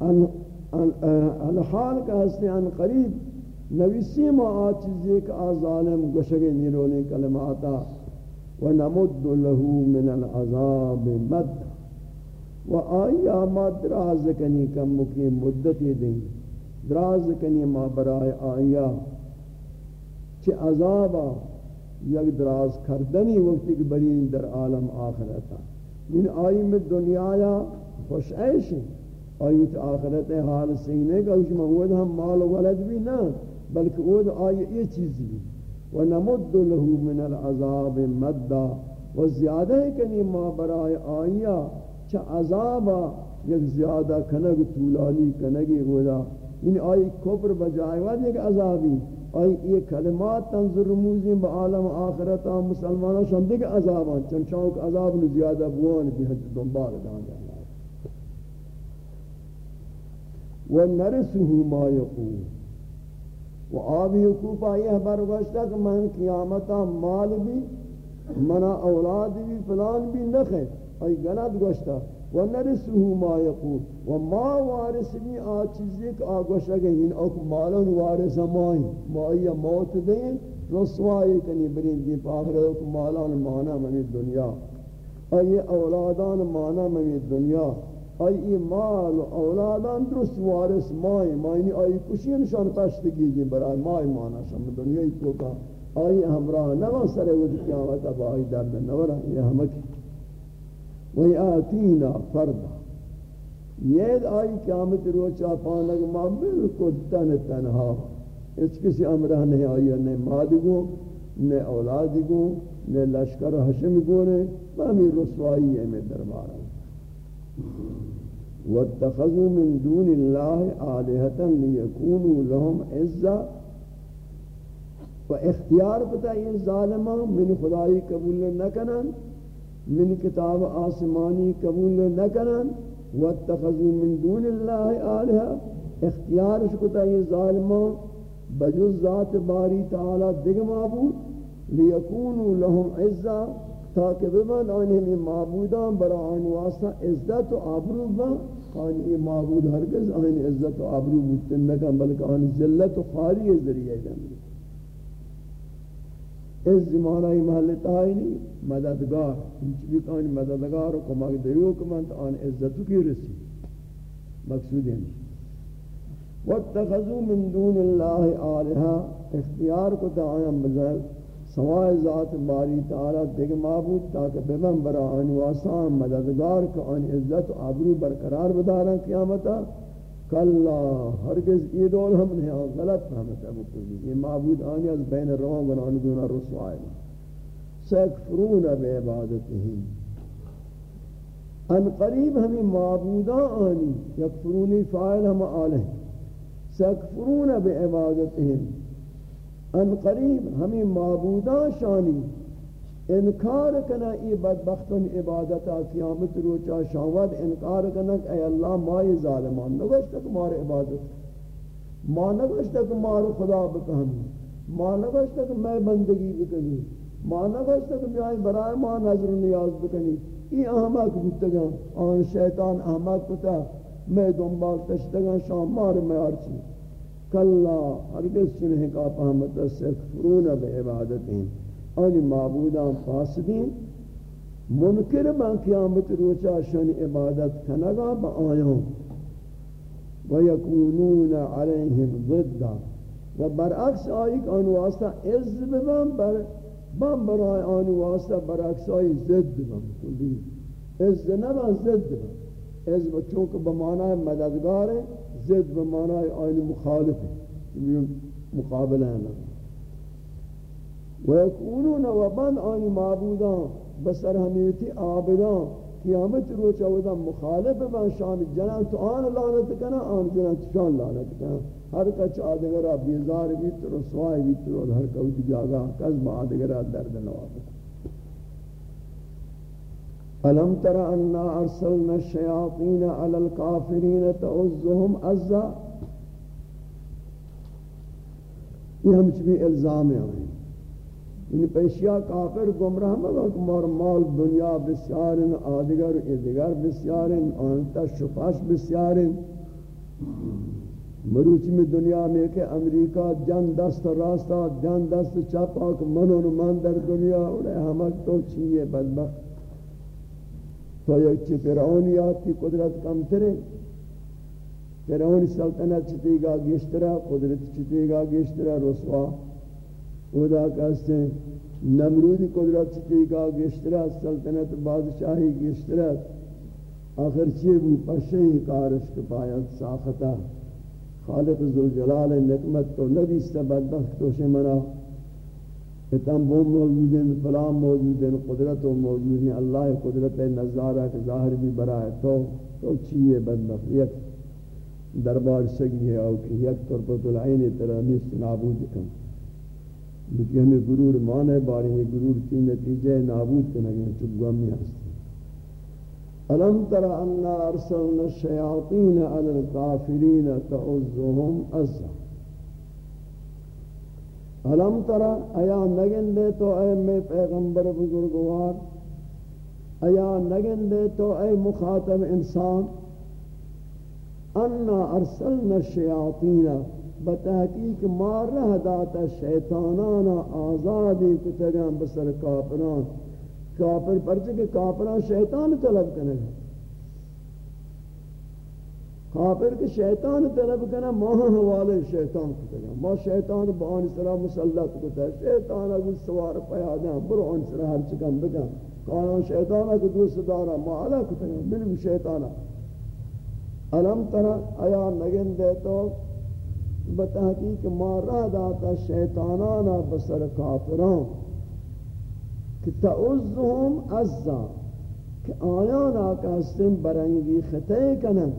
ان الحال کا حسن ان قریب، نویسی ما آچیزی کہ آظالم گشگ نیرونی کلماتا ونمد له من العذاب مد. و آیا ما دراز کنی کم مکی مدتی دیں دراز کنی ما برای آیا. چه عذابا. یک دراز کردنی وقتی که برین در عالم آخرتا. این آئی میں دنیا یا خوش عیش ہیں آئیت آخرت حال سینے کا اس میں ہم مال و ولد بھی نہ بلکہ وہ آئی یہ چیز بھی ونمد له من العذاب مدہ و زیادہ کنی ما برای آئیا چا عذابا، یک زیادہ کنگ طولانی کنگی گودا. ان آئی کفر بجائے واد یک عذابی. آئی یہ کلمات تنظر رموزی با عالم آخرتا مسلمانا شندگ عذابان. چنچاؤں کہ عذاب نو زیادہ بوان بھی حج دنبال دان جانا ونرسه ما يقول و آبی حقوق آئی حبر کہ من قیامتا مال بھی منا اولاد بھی فلان بھی نخے آئی گلت گوشتا و نرسه ما يقول و ما وارث بھی آ چیزی کہ آگوشتا کہ ان اوک مالن وارث مائی ما آئی موت دیں رسوائی کنی برین دی پاکر اوک مالان مانا ممی دنیا آئی اولادان مانا ممی دنیا آئی مال و اولادان درست وارث مائی مائی آئی کشی نشان پشتگی جی برای مائی مانا شم دنیای تو کا آئی ہمراہ نوا سر ود قیامت اب آئی درد نورا یہ ہمکی وہی آتینا فردا. یہ آئی قیامت روچا پانک ما بالکل تن تنہا. اس کسی امرہ نہیں آئی نہ مادی گو، نہ اولادی گو، نہ لشکر حشم گو نے ہمیں رسوائی ہے میں دربارہ. واتخذوا من دون الله آلهة ليكونوا لهم عزة و اختیار پتا یہ ظالمان، من خدای قبول نہ کنن من کتاب آسمانی قبول نہ کنن واتخذوا من دون الله آلهة اختیار پتا یہ ظالمان، بجز ذات باری تعالی دیگ معبود لیکونوا لهم عزة تاکہ بمن آنہمی معبودان برا آن واسطہ عزت و عبرو با، آن آنی معبود ہرگز آن عزت و عبرو بودتن نکن بلکہ آن ذلت و خاری ذریعہ دنگی اس زمانہ محلتا ہے نہیں مددگار، ہنچ بھی کانی مددگار و کمک دیو کمانت آن عزتو کی رسی؟ مقصود یعنی ہے واتخذوا من دون اللہ آلہا، اختیار کو تعایم بزر، سوائے ذات باری تعالی دیکھ معبود، تاکہ بمن برا آن واسان مددگار کا آن عزت و عبرو برقرار بدارا قیامتا کلا ہرگز یہ دول ہم نے غلط فہمتا بکلی یہ معبود آنی از بین روان گنان دونا رسوائے سیکفرون بے عبادتہم ان قریب ہمیں معبودان آنی، یکفرونی فائل ہم آلہ سیکفرون بے عبادتہم ان قریب ہمیں معبودان شانی. انکار کنا ای بدبختن عبادتا قیامت روچا شاود انکار کنا کہ اے اللہ مائی ظالمان نگوشتا کہ مار عبادت۔ ما نگوشتا کہ مار خدا بکہمی ما نگوشتا کہ میں بندگی بکنی ما نگوشتا کہ میں برائے ما نظر نیاز بکنی ای احمق بودتگا آن شیطان احمق کتا۔ میں دنبال تشتگا شام مار میں آرچی۔ کلا، ہرگز چنہیں کا پہمت سکفرون بے عبادتیں آنی معبودان فاسدین منکر با قیامت روچا شن عبادت کنگا با آیوں ویکونون علیہم ضدہ و برعکس آئی کہ آن واسطہ عز ببن بر بم برای آن واسطہ برعکس آئی ضد بم کلی عز نبن ضد بم عز چونکہ بمعنی مددگار ہے زد بمعنی آئین مخالف ہے مقابلہ ہے ویکونون و بند آئین معبودان بسر ہمیتی آبدان قیامت رو چاودا مخالف بن شان جنان تو آن لعنت کنا آن جنان تو شان لعنت کنا ہر کچھ آدگرہ بیزار بیت رسوائی بیت رو ہر کچھ جاگا کذب آدگرہ درد نوابت ألم تر أنا أرسلنا الشياطين على الكافرين تعزهم عزا؟ یہ ہم چبی الزام ہیں۔ یعنی پیشیا کافر گمراہ مگا کمار مال دنیا بسیارن، آدگر ادگر بسیارن، آنتا شفاش بسیارن. مروچ میں دنیا میں کہ امریکہ جن دست راستہ جن دست چپا کہ منون من در دنیا. اور ہمک تو چیئے بدبخت؟ تو یک چی فرعونیات قدرت کم ترے فرعون سلطنت چتی گا گشترا قدرت چتی گا گشترا رسوا؟ خدا کہتے ہیں نمرودی قدرت چتی گا گشترا سلطنت بادشاہی گشترا آخر چی بو؟ پشہی کارش کپایت ساختا خالق ذوالجلال نکمت تو ندیستا بدبخت تو شمنا اتم بوم موجود ہیں فلام موجود ہیں، قدرت و موجود ہیں۔ اللہ قدرت نظارہ کے ظاہر بھی برا ہے۔ تو تو چیئے بدبخت؟ یک دربار سگی ہے، او کہ یک طرفت العین طرح نیست نابود کن۔ لیکن ہمیں گرور مانے بارے ہیں گرور کی نتیجہ نابود کنگے چپ گمی ہستے ألم تر أن أرسلنا الشياطين على الكافرين تعزهم أزا ألم ترى أيا نگن دے تو اے میں پیغمبر بزرگوار ایا نگن دے تو اے مخاطب انسان انا ارسلنا الشیاطین بتحقیق مار رہ داتا شیطانانا آزادی کتگان بسر کافران کافر پرچے کہ کافران شیطان طلب کرنے گا کافر کے شیطان طلب کرنا ماہ حوالے شیطان کو کرنا ما شیطان بان سرا مسلط کو ہے شیطان اگر سوار پیادا برو ان سرا ہر چکن بکن. کانان شیطان اگر دوست دارا ما علا بلو شیطانا علم ترا، آیا نگن دے تو بتحقیق ما را داتا شیطانانا بسر کافران، کہ تعوذهم عزا، کہ آیانا کہستن برنگی خطے کنن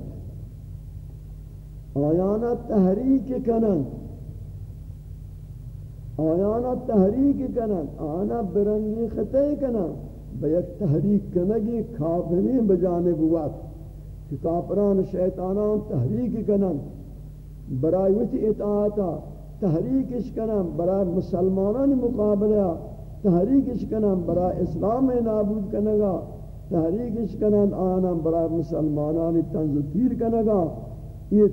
آیانا تحریک کنن آیانا تحریک کنن آنا برنگی خطے کنن بیک تحریک کنگی کافرین بجانب وقت، کہ کافران شیطانان تحریک کنن. برای وتی اطاعتا، تحریکش کنن برای مسلمانان مقابلہ تحریکش کنن برای اسلام نابود کنگا، تحریکش کنن آنا برای مسلمانان تنز تیر کنگا. یہ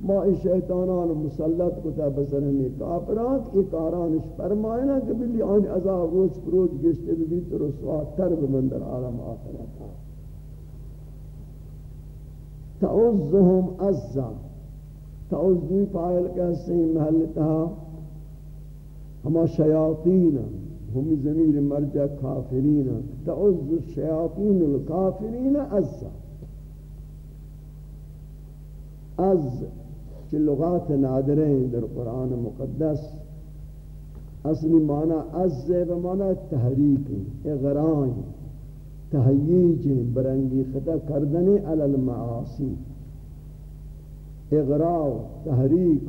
ما شیطانان مسلط کتا بسر ہمیں کافرات یہ کارانش فرمائنا کہ بلی آن عذاب روز پروج گشتے بھی تو رسوات تر بمندر عالم آخرت. تعوزهم عزا تعوزی فائل کہتے ہیں محلتها ہما شیاطین هم زمیر مرجع کافرین تعوز الشیاطین الکافرین عزا از کہ لغات نادریں در قرآن مقدس۔ اصلی معنی از بمعنی تحریک اغرائیں تحییج برنگی خطا کردن علی المعاصی۔ اغراء، تحریک،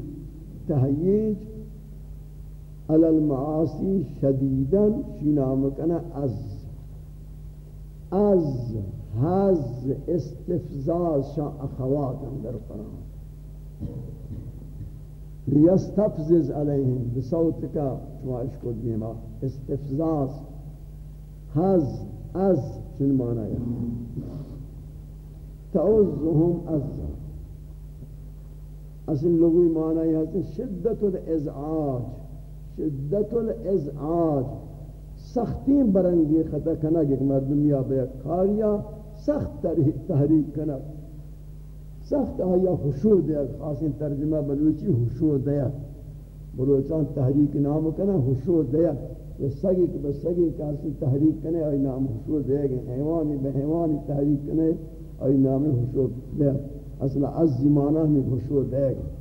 تحییج، علی المعاصی شدیدن شنام کنا از از هز استفزاز شان اخوات در قرآن. لیستفزز علیہم بصوت کا شمائش کو دیما استفزاز، حز از چن معنی ہے؟ تعوزهم از اصل لغوی معنی ہے شدت الازعاج شدت الازعاج سختی برنگی خطا کنا کہ مردم یا بے کاریا سخت تحریک کنا سخت آیا خشوع دیا خاصی ترجمہ بلوچی خشوع دیا بلوچان تحریک نام کنا خشوع دیا یہ سگی کہ بس سگی کاسی تحریک کنے آئی نام خشوع دیا گئے حیوانی بے حیوانی تحریک کنے آئی نام خشوع دیا اصلا عز زمانہ میں خشوع دیا گئے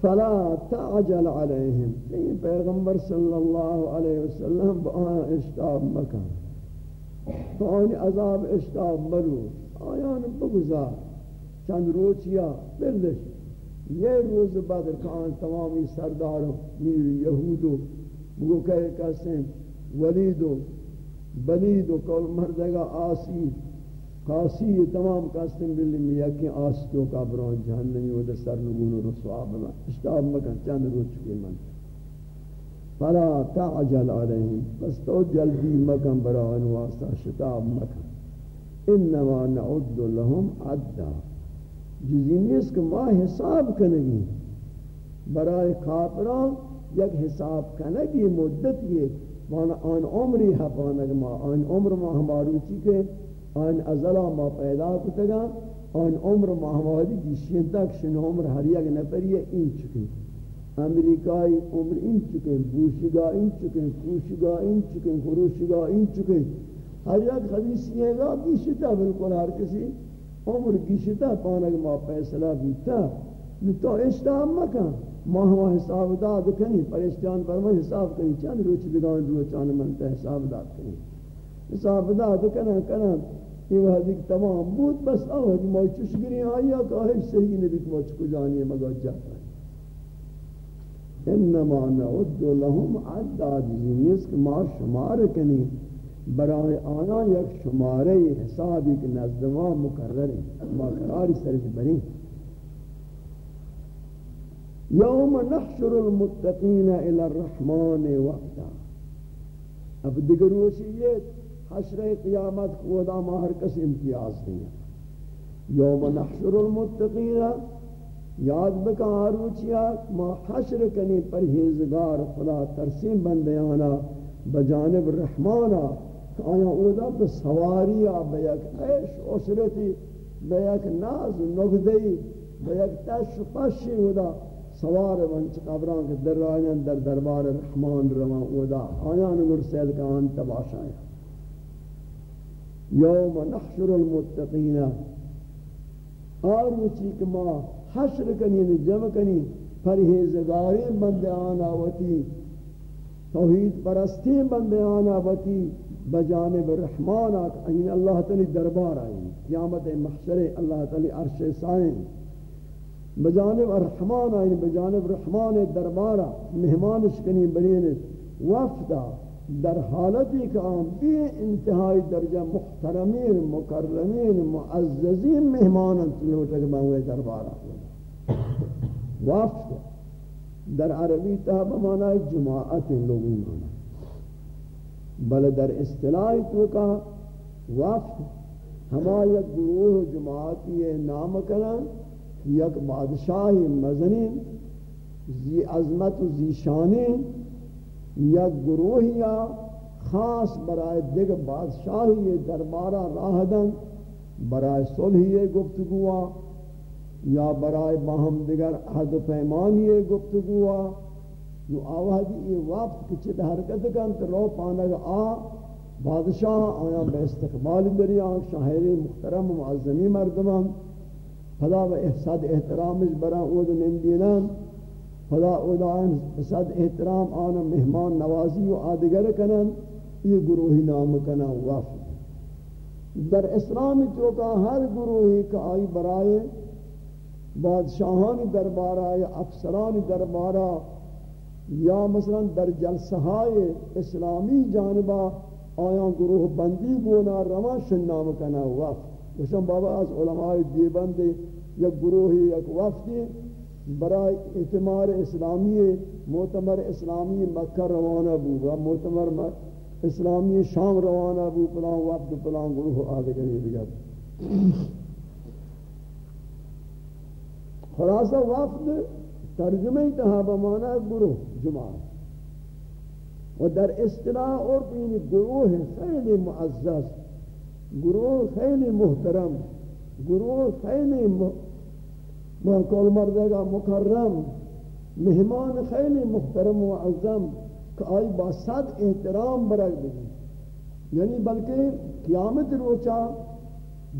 فلا تعجل علیہم. کہ پیغمبر صلی اللہ علیہ وسلم بآن اشتاب مکان تو آن عذاب اشتاب مرو آیان بگذار چند روچیا بردش یہ روز بدر کان تمامی سرداروں میر یہودو بگو کہے کسیں ولیدو بلیدو کل مردگا آسی قاسی تمام کاستن بلی میا کہ آستو کا بران جہنمی و دستر نگون و رسوا بنا۔ اشتاب مکن، چند روچ کے من۔ فلا تعجل علیہم۔ بس تو جلدی مکن برای واسطہ شتاب مکن۔ انما نعد لهم عدا۔ جزی نیست کہ ما حساب کنگی۔ برای کافران یک حساب کنگی مدت یہ وانا آن عمری حفانگ ما، آن عمر ما ہمارو چی کہ آن ازلا ما پیدا کتگا، آن عمر ما ہماری تک شن عمر ہر یک نفری این چکی امریکای عمر این چکن بوشگا این چکن کوشگا این چکن خروشگا این چکن ہر یک خبیثی ہے گا گیشتا بالکل ہر کسی. عمر گیشتا پانک ما فیصلہ بیتا. تو اشتام مکن ما ہما حساب داد کنی پریشتیان پر ما حساب کنی. چند روچ دگان روچان منتا حساب داد کنی. حساب داد کنن کنن. یہ وحدی تمام بود بس آوہدی ما چشگری آیا کہ آہش صحیح نبی کہ ما چکو جانی ہے مگا جاتا ہے انما نعد لهم عد عاجزی نیست کہ ما شمار کنی برای آنا یک شماره حسابی که نزد ما مکرر ما قراری سرش بریم یوم نحشر المتقین الى الرحمن وقتا اب دیگر روشیت حشر قیامت خدا ما ہر کس امتیاز دیا یوم نحشر المتقین، یاد بکا آروچیا، ما حشر کنی پرہیزگار خدا ترسیم بندیانا بجانب رحمانا، آیا اودا به سواری به یک عیش عشرتی به یک ناز نگدهی به یک تش پشی اودا سوار ونچ قبران کے در آیان در دربار رحمان روان اودا آیان نرسید کا آن تباشایا۔ یوم نحشر المتقین. آروچی کہ ما حشر کنی جمع کنی، پرہیزگاری بندے آنا وتی توحید پرستی بندے آنا وتی بجانب رحمان این یعنی اللہ تعالی دربار آئی، قیامت محشر اللہ تعالی عرش سائن. بجانب رحمان آئی بجانب رحمان دربار مہمانش کنی بنین وفدا در حالتی کہ آن بی انتہائی درجہ محترمین مکرمین، معززین مہمان تلوٹک بانوے دربار آئی وفد در عربی تہا بمانا جماعت لوگی مانا بل در اصطلاح تو کا وقت ہما یک گروہ جماعتی نام کرن یک بادشاہی مزنین زی عظمت و زی شانی یک گروہ یا خاص برائے دیگ بادشاہی دربارہ راہ دن، برائے صلحی گفتگوا یا برائے باہم دیگر حد پیمانی گفتگوا جو آوازی یہ وقت کچھ حرکت کن تو رو پانک آ، بادشاہ آیا بے استقبال دریا شاہری محترم معظمی مردمان۔ فلا و احساد احترامش برا اود نندینان۔ فلا اود آن احساد احترام آنا مہمان نوازی و آدگر کنن، یہ گروہی نام کنن وقت در اسلامی چوکا ہر گروہی کا آئی برائے بادشاہانی دربارہ یا افسرانی دربارہ یا مثلا در جلسہائے اسلامی جانبہ آیا گروہ بندی گونا رما شنام کنا وقت وشم بابا از علماء دیبند یک گروہی یک وقتی برای اعتمار اسلامی معتمر اسلامی مکہ روانہ بو معتمر اسلامی شام روانہ بو پلان وقت پلان گروہ آدھگری بگد خلاصہ وقت ترجمہ تہا بمانا گروہ جماعت و در اصطلاح اور این گروہ خیلی معزز گروہ خیلی محترم گروہ خیلی محترم کل مردگا مکرم. مہمان خیلی محترم و عظم کہ آئی با صد احترام برک بھی یعنی بلکہ قیامت روچا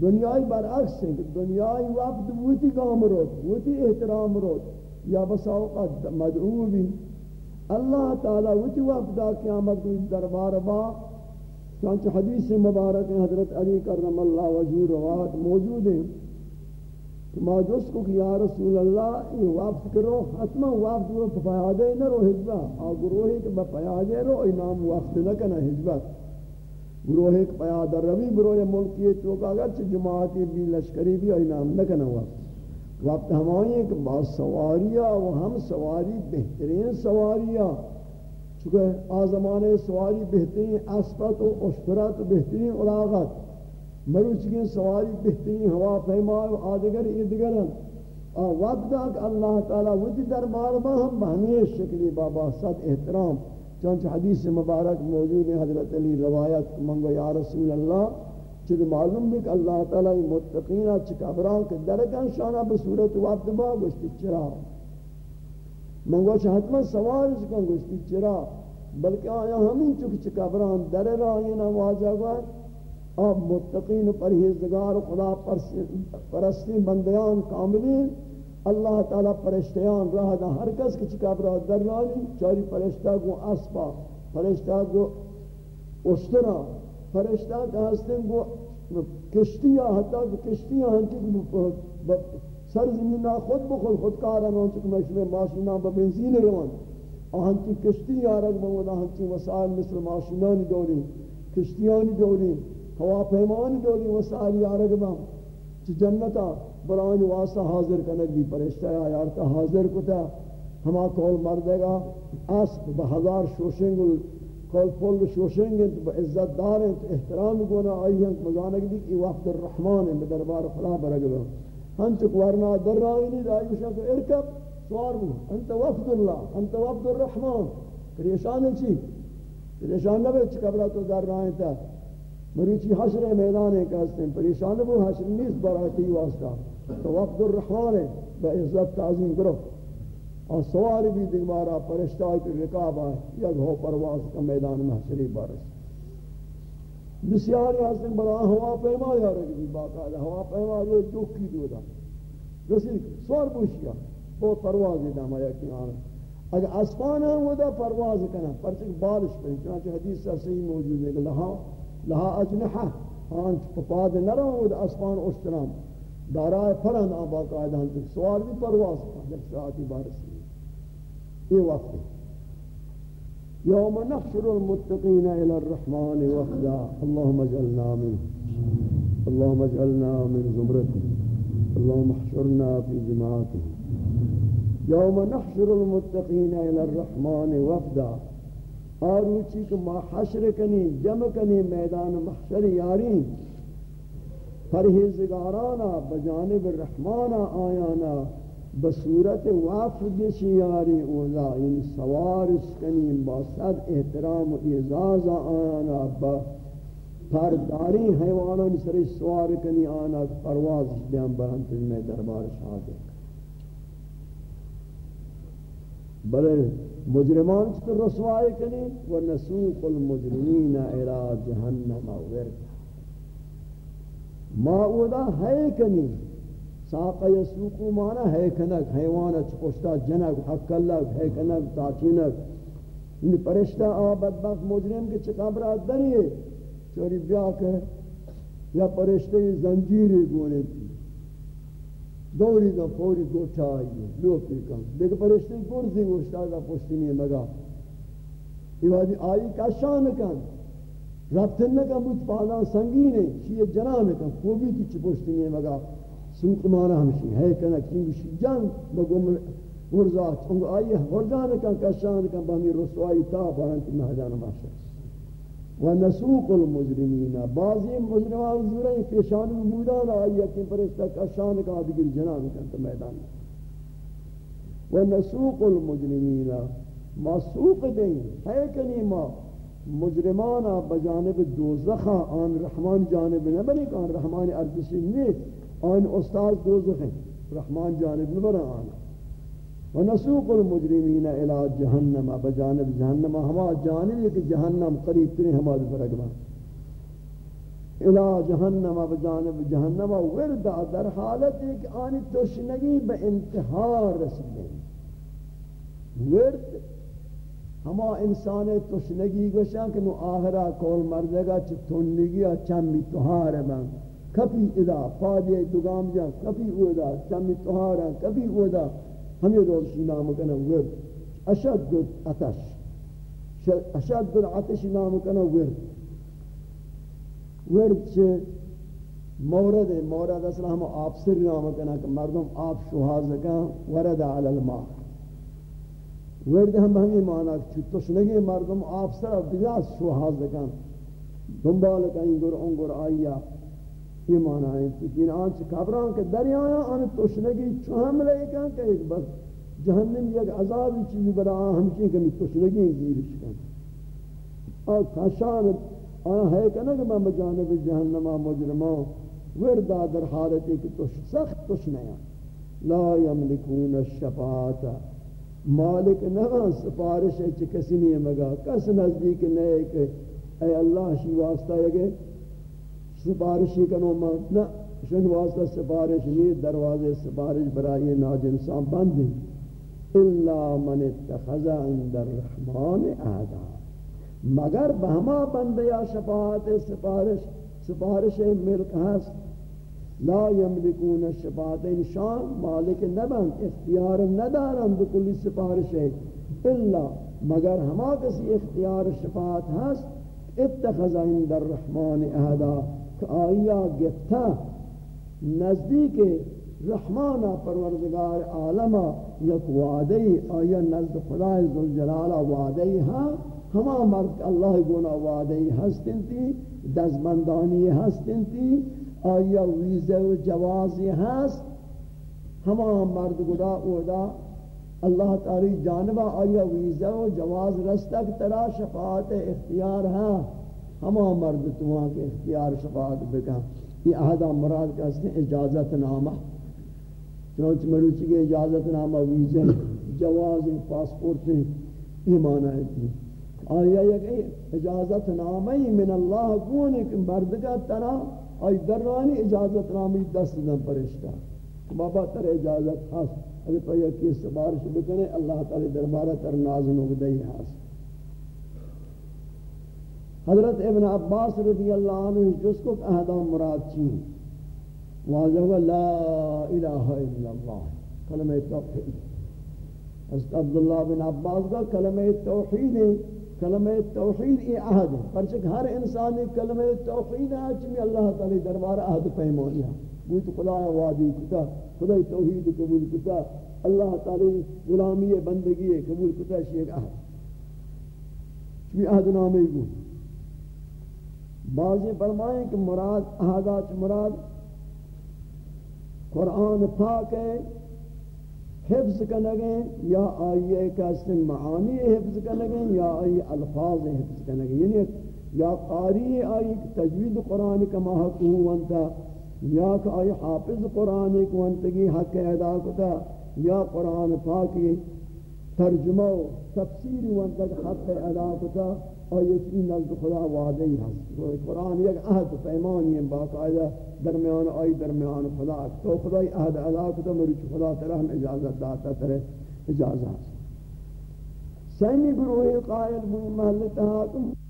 دنیای برعکس ہے. کہ دنیای وقت ووتی کام روت ووتی احترام روت یا بساوقت مدعو بھی اللہ تعالی وچ وفدا قیامت کو دربار با. چانچہ حدیث مبارک حضرت علی کرم اللہ وجہ روایت موجود ہیں ما جس کو کہ یا رسول اللہ، یہ وفد کرو حتما وفد رو پیادے نہ رو حجبہ۔ اور گروہی کہ پیادے رو انام وفد نہ کنا حجبہ۔ گروہ ایک پیادہ روی گروہ ملکیت تو کہ اگرچہ جماعتی بھی لشکری بھی انام نہ کنا وفد وقت ہمائیں کہ بعض سواریاں و ہم سواری بہترین سواریاں چونکہ آزمان سواری بہترین اسپت و اشترات بہترین علاقت مروچ کی سواری بہترین ہوا پیما و آدگر ادگرن وقت کہ اللہ تعالیٰ وجہ دربار میں ہم بہنی شکلی بابا صد احترام۔ چونچہ حدیث مبارک موجود ہے، حضرت علی روایت منگو یا رسول اللہ چیز معلوم بھی کہ اللہ تعالی متقین اچھ کے درکن شانہ بصورت وقت با گوشتی چرا۔ منگو حتما سوال سکن گوشتی چرا، بلکہ آیا ہمیں چکہ چھ در رائین واجہ گوار۔ اب متقین پرہیزگار خدا پرستی بندیان کاملین، اللہ تعالی پرشتیان راہ دا ہر کس کچھ کبران در رائین چاری پرشتہ کو اسپا، پرشتہ کو اشترا فرشتہ کا ہستن کو کشتیاں، حتی کہ کشتیاں ہنچی سر زمینہ خود بخود خودکارن ہنچی کہ مشروع ماشینہ با بنزین روان۔ ہنچی کشتی آرگ بودا ہنچی وسائل مثل ماشینان دوری کشتیانی دولی ہوا پیمانی دولی وسائل یارگ با چی جنتا برانی واسطہ حاضر کنک بھی پرشتہ آیارتا حاضر کتا، ہما کول مردے گا اسب بہزار شوشنگ کول پول شوشنگ با عزت دار احترام گونا آئی ہنک مزانک دی کہ وقت الرحمن ہے دربار خلا برگ با ہنچک ورنا در رائی نہیں دائی بشا ارکب سوار بو، انت وفد اللہ، انت وفد الرحمن. پریشان چی؟ پریشان نہ بچ قبرہ تو در رائے تا؟ مریچی حشر میدان ایک ہستے پریشان بو، حشر نیست براتی واسطہ. تو وفد الرحمن ہے با عزت تعظیم کرو. اور سواری بھی دیگمارا پرشتہ کی رکاب آئے. یک ہو پرواز کا میدان محشری بارس بسیاری ہستن برا ہوا پیما، یا رکھتی جی، باقاعدہ ہوا پیما یہ چوکی دو دا رسی سوار بوشیا وہ پرواز دا ما یکی آنا اگر اسپان ہم وہ دا پرواز کنا. پرچک بارش پہ چنانچہ حدیث سے صحیح موجود ہے کہ لہا لها أجنحة. آن فقاد نرود آسمان استرام دارا فرن آبا قاعدة هم سوار بھی پرواز جب ساعتی بارسی. یہ وقت یوم نحشر المتقین إلى الرحمن وفدا اللهم اجعلنا من اللهم اجعلنا من زمرته. اللهم احشرنا في جماعته. يوم نحشر المتقين إلى الرحمن وفدا اور آروچی کہ ما حشر کنی، جمع کنی میدان محشر یارین۔ پرہیزگارانا، بجانب الرحمن آیانا بصورت وفد شیاری اوزا یعنی سوارش کنیم با صد احترام و اعزاز آنا با پرداری حیوانان سر سوار کنی آنا پروازش دیان برانت میں دربار شاہدے بلے مجرمان چطور رسوائی کنی؟ و نسوق المجرمین الى جہنم ورد. ما اودا ہے کنی؟ ساق یسوقو مانا ہے کنک حیوانا چپشتا جنک، حق اللہ ہے کنک، تاچینک. ان پرشتہ آباد بدبخت مجرم کے چکابرات دریئے؟ چوری بیا کہ یا پرشتہ زنجیری گونے تھی دوری دا پوری گوچا آئیے لو پی کم دیکھ پرشتہ گرزی گوشتا دا پشتی نہیں لگا یہ وادی آئی کشان کن ربطن نکن بود پالا سنگینے چیئے جنان کن خوبی کی چپشتی نہیں لگا سوق مانا ہمشی ہے کنا کیوشی جان بگم ورزا چونگ آئی ورزان کن کشان کن بہمی رسوائی تا بارنتی مہدان باشد و نسوق المجرمین. بعضی مجرمان زورا پیشان مودان آئی اکن پرشتا کشان کن دیگر جنان کن میدان. و نسوق المجرمین. ما سوق دیں، ہے کنی ما؟ مجرمانا بجانب دوزخا، آن رحمان جانب نبنی کہ آن رحمان اردشی نیت آن استاد دوزخ ہیں رحمان جانب نبرا آنا ونسوق المجرمین الى جہنم بجانب جہنم ہما جانب کہ جہنم قریب ترین ہما برگما الى جہنم بجانب جہنم ورد در حالت ایک آنی تشنگی با انتحار رسیدیں ورد، ہما انسان تشنگی گوشن کہ نو آخرہ کول مردگا چھ تنگی چمی تہار بان کبھی ادا فاجے دگام جا کبھی ادا، چمی توہارا کبھی ادا۔ ہمیں روشی نام کنا ورد اشد اتش اشد العتش نام کنا ورد ورد چھے مورد ہے مورد اصلا ہم آپ سر نام کنا کہ مردم آپ شوہاز کا ورد علی الماء ورد ہم ہمیں مانا کہ تشنگی مردم آپ سر بجاز شوہاز کا دنبال کہیں گر انگر آئیا یہ معنی ہے کہ آنچ کبران کے دریایا آن تشنگی چوہم لے کن کہ ایک بس جہنم یک عذابی چیزی برا آن ہمچین کہ تشنگی گیرش کن اور کشان آن ہے کہ کہ میں بجانب جہنم مجرمان وردا در حالت کہ تش سخت تشنیا لا یملکون الشفاعت۔ مالک نہ سفارش ہے چھ کسی نہیں مگا کس نزدیک نہیں کہ اے اللہ شی واسطہ ہے کہ سفارشی کنو ما نہ شن واسطہ سفارش نہیں، دروازے سفارش برای ناج انسان بند ہیں۔ الا من اتخذ عند الرحمن عهدا مگر بہما بندیا شفاعت سفارش سفارش ملک ہست۔ لا یملکون الشفاعت نشان مالک نبن اختیار ندارن بکلی سفارش۔ الا مگر ہما کسی اختیار شفاعت ہست۔ اتخذ عند الرحمن اهدا کہ آیا گفتا نزدیک رحمان پروردگار عالم یک وعدی آیا نزد خدای ذوالجلال وعدی ہاں؟ ہما مرد اللہ گونا وعدی ہستن تھی دزمندانی ہستن تھی آیا ویزه و جوازی ہست؟ ہما مرد گدا اودا اللہ تعالی جانبا آیا ویزا و جواز رستک ترا شفاعت اختیار ہاں؟ ہما مرد تمہاں کے اختیار شفاعت بکا۔ یہ اہدا مراد کا اس نے اجازت نامہ۔ چنانچہ مروچی کے اجازت نامہ ویزا جواز، پاسپورٹ سے ایمان آئے تھی آیا یک اجازت نامی من اللہ کون ایک مرد کا ترا، آئی درانی اجازت نامی دست دن پرشتہ۔ بابا تر اجازت خاص اگر تو یہ کس سبارش بکنے، اللہ تعالی دربارہ تر نازن ہو گئی ہے۔ حضرت ابن عباس رضی اللہ عنہ جس کو اہدا مراد چین، واضح ہوا لا الہ الا اللہ، کلمہ توحید۔ حضرت عبداللہ بن عباس کا کلمہ توحید ہے، کلمہ توحید یہ عہد ہے۔ پرچک ہر انسانی کلمہ توحید ہے اچھا چمی اللہ تعالی دربارہ عہد پیمانی ہے بوت خدا وادی کتا خدای توحید قبول کتا، اللہ تعالی غلامی بندگی قبول کتا، شیخ احد چوی احد نامی گو بعضی فرمائیں کہ مراد احدات مراد؟ قرآن پاک ہے، حفظ کنگیں، یا آئیے کسی معانی حفظ کنگیں، یا آئیے الفاظ حفظ کنگیں یعنی یا قاری آئی تجوید قرآن کا محقوم وانتا یا کہ آئی حافظ قرآن کو انتگی حق ادا کتا، یا قرآن پاکی ترجمہ و تفسیر وانتگ حق ادا کتا۔ اور یکی نزد خدا وعدی هست قرآن یک عهد و پیمانی باقاعدہ درمیان آئی درمیان خدا تو خدای عهد ادا کتا مرچ خدا ترحم اجازت داتا تر اجازت سیمی گروہ قائل بوئی محلتہ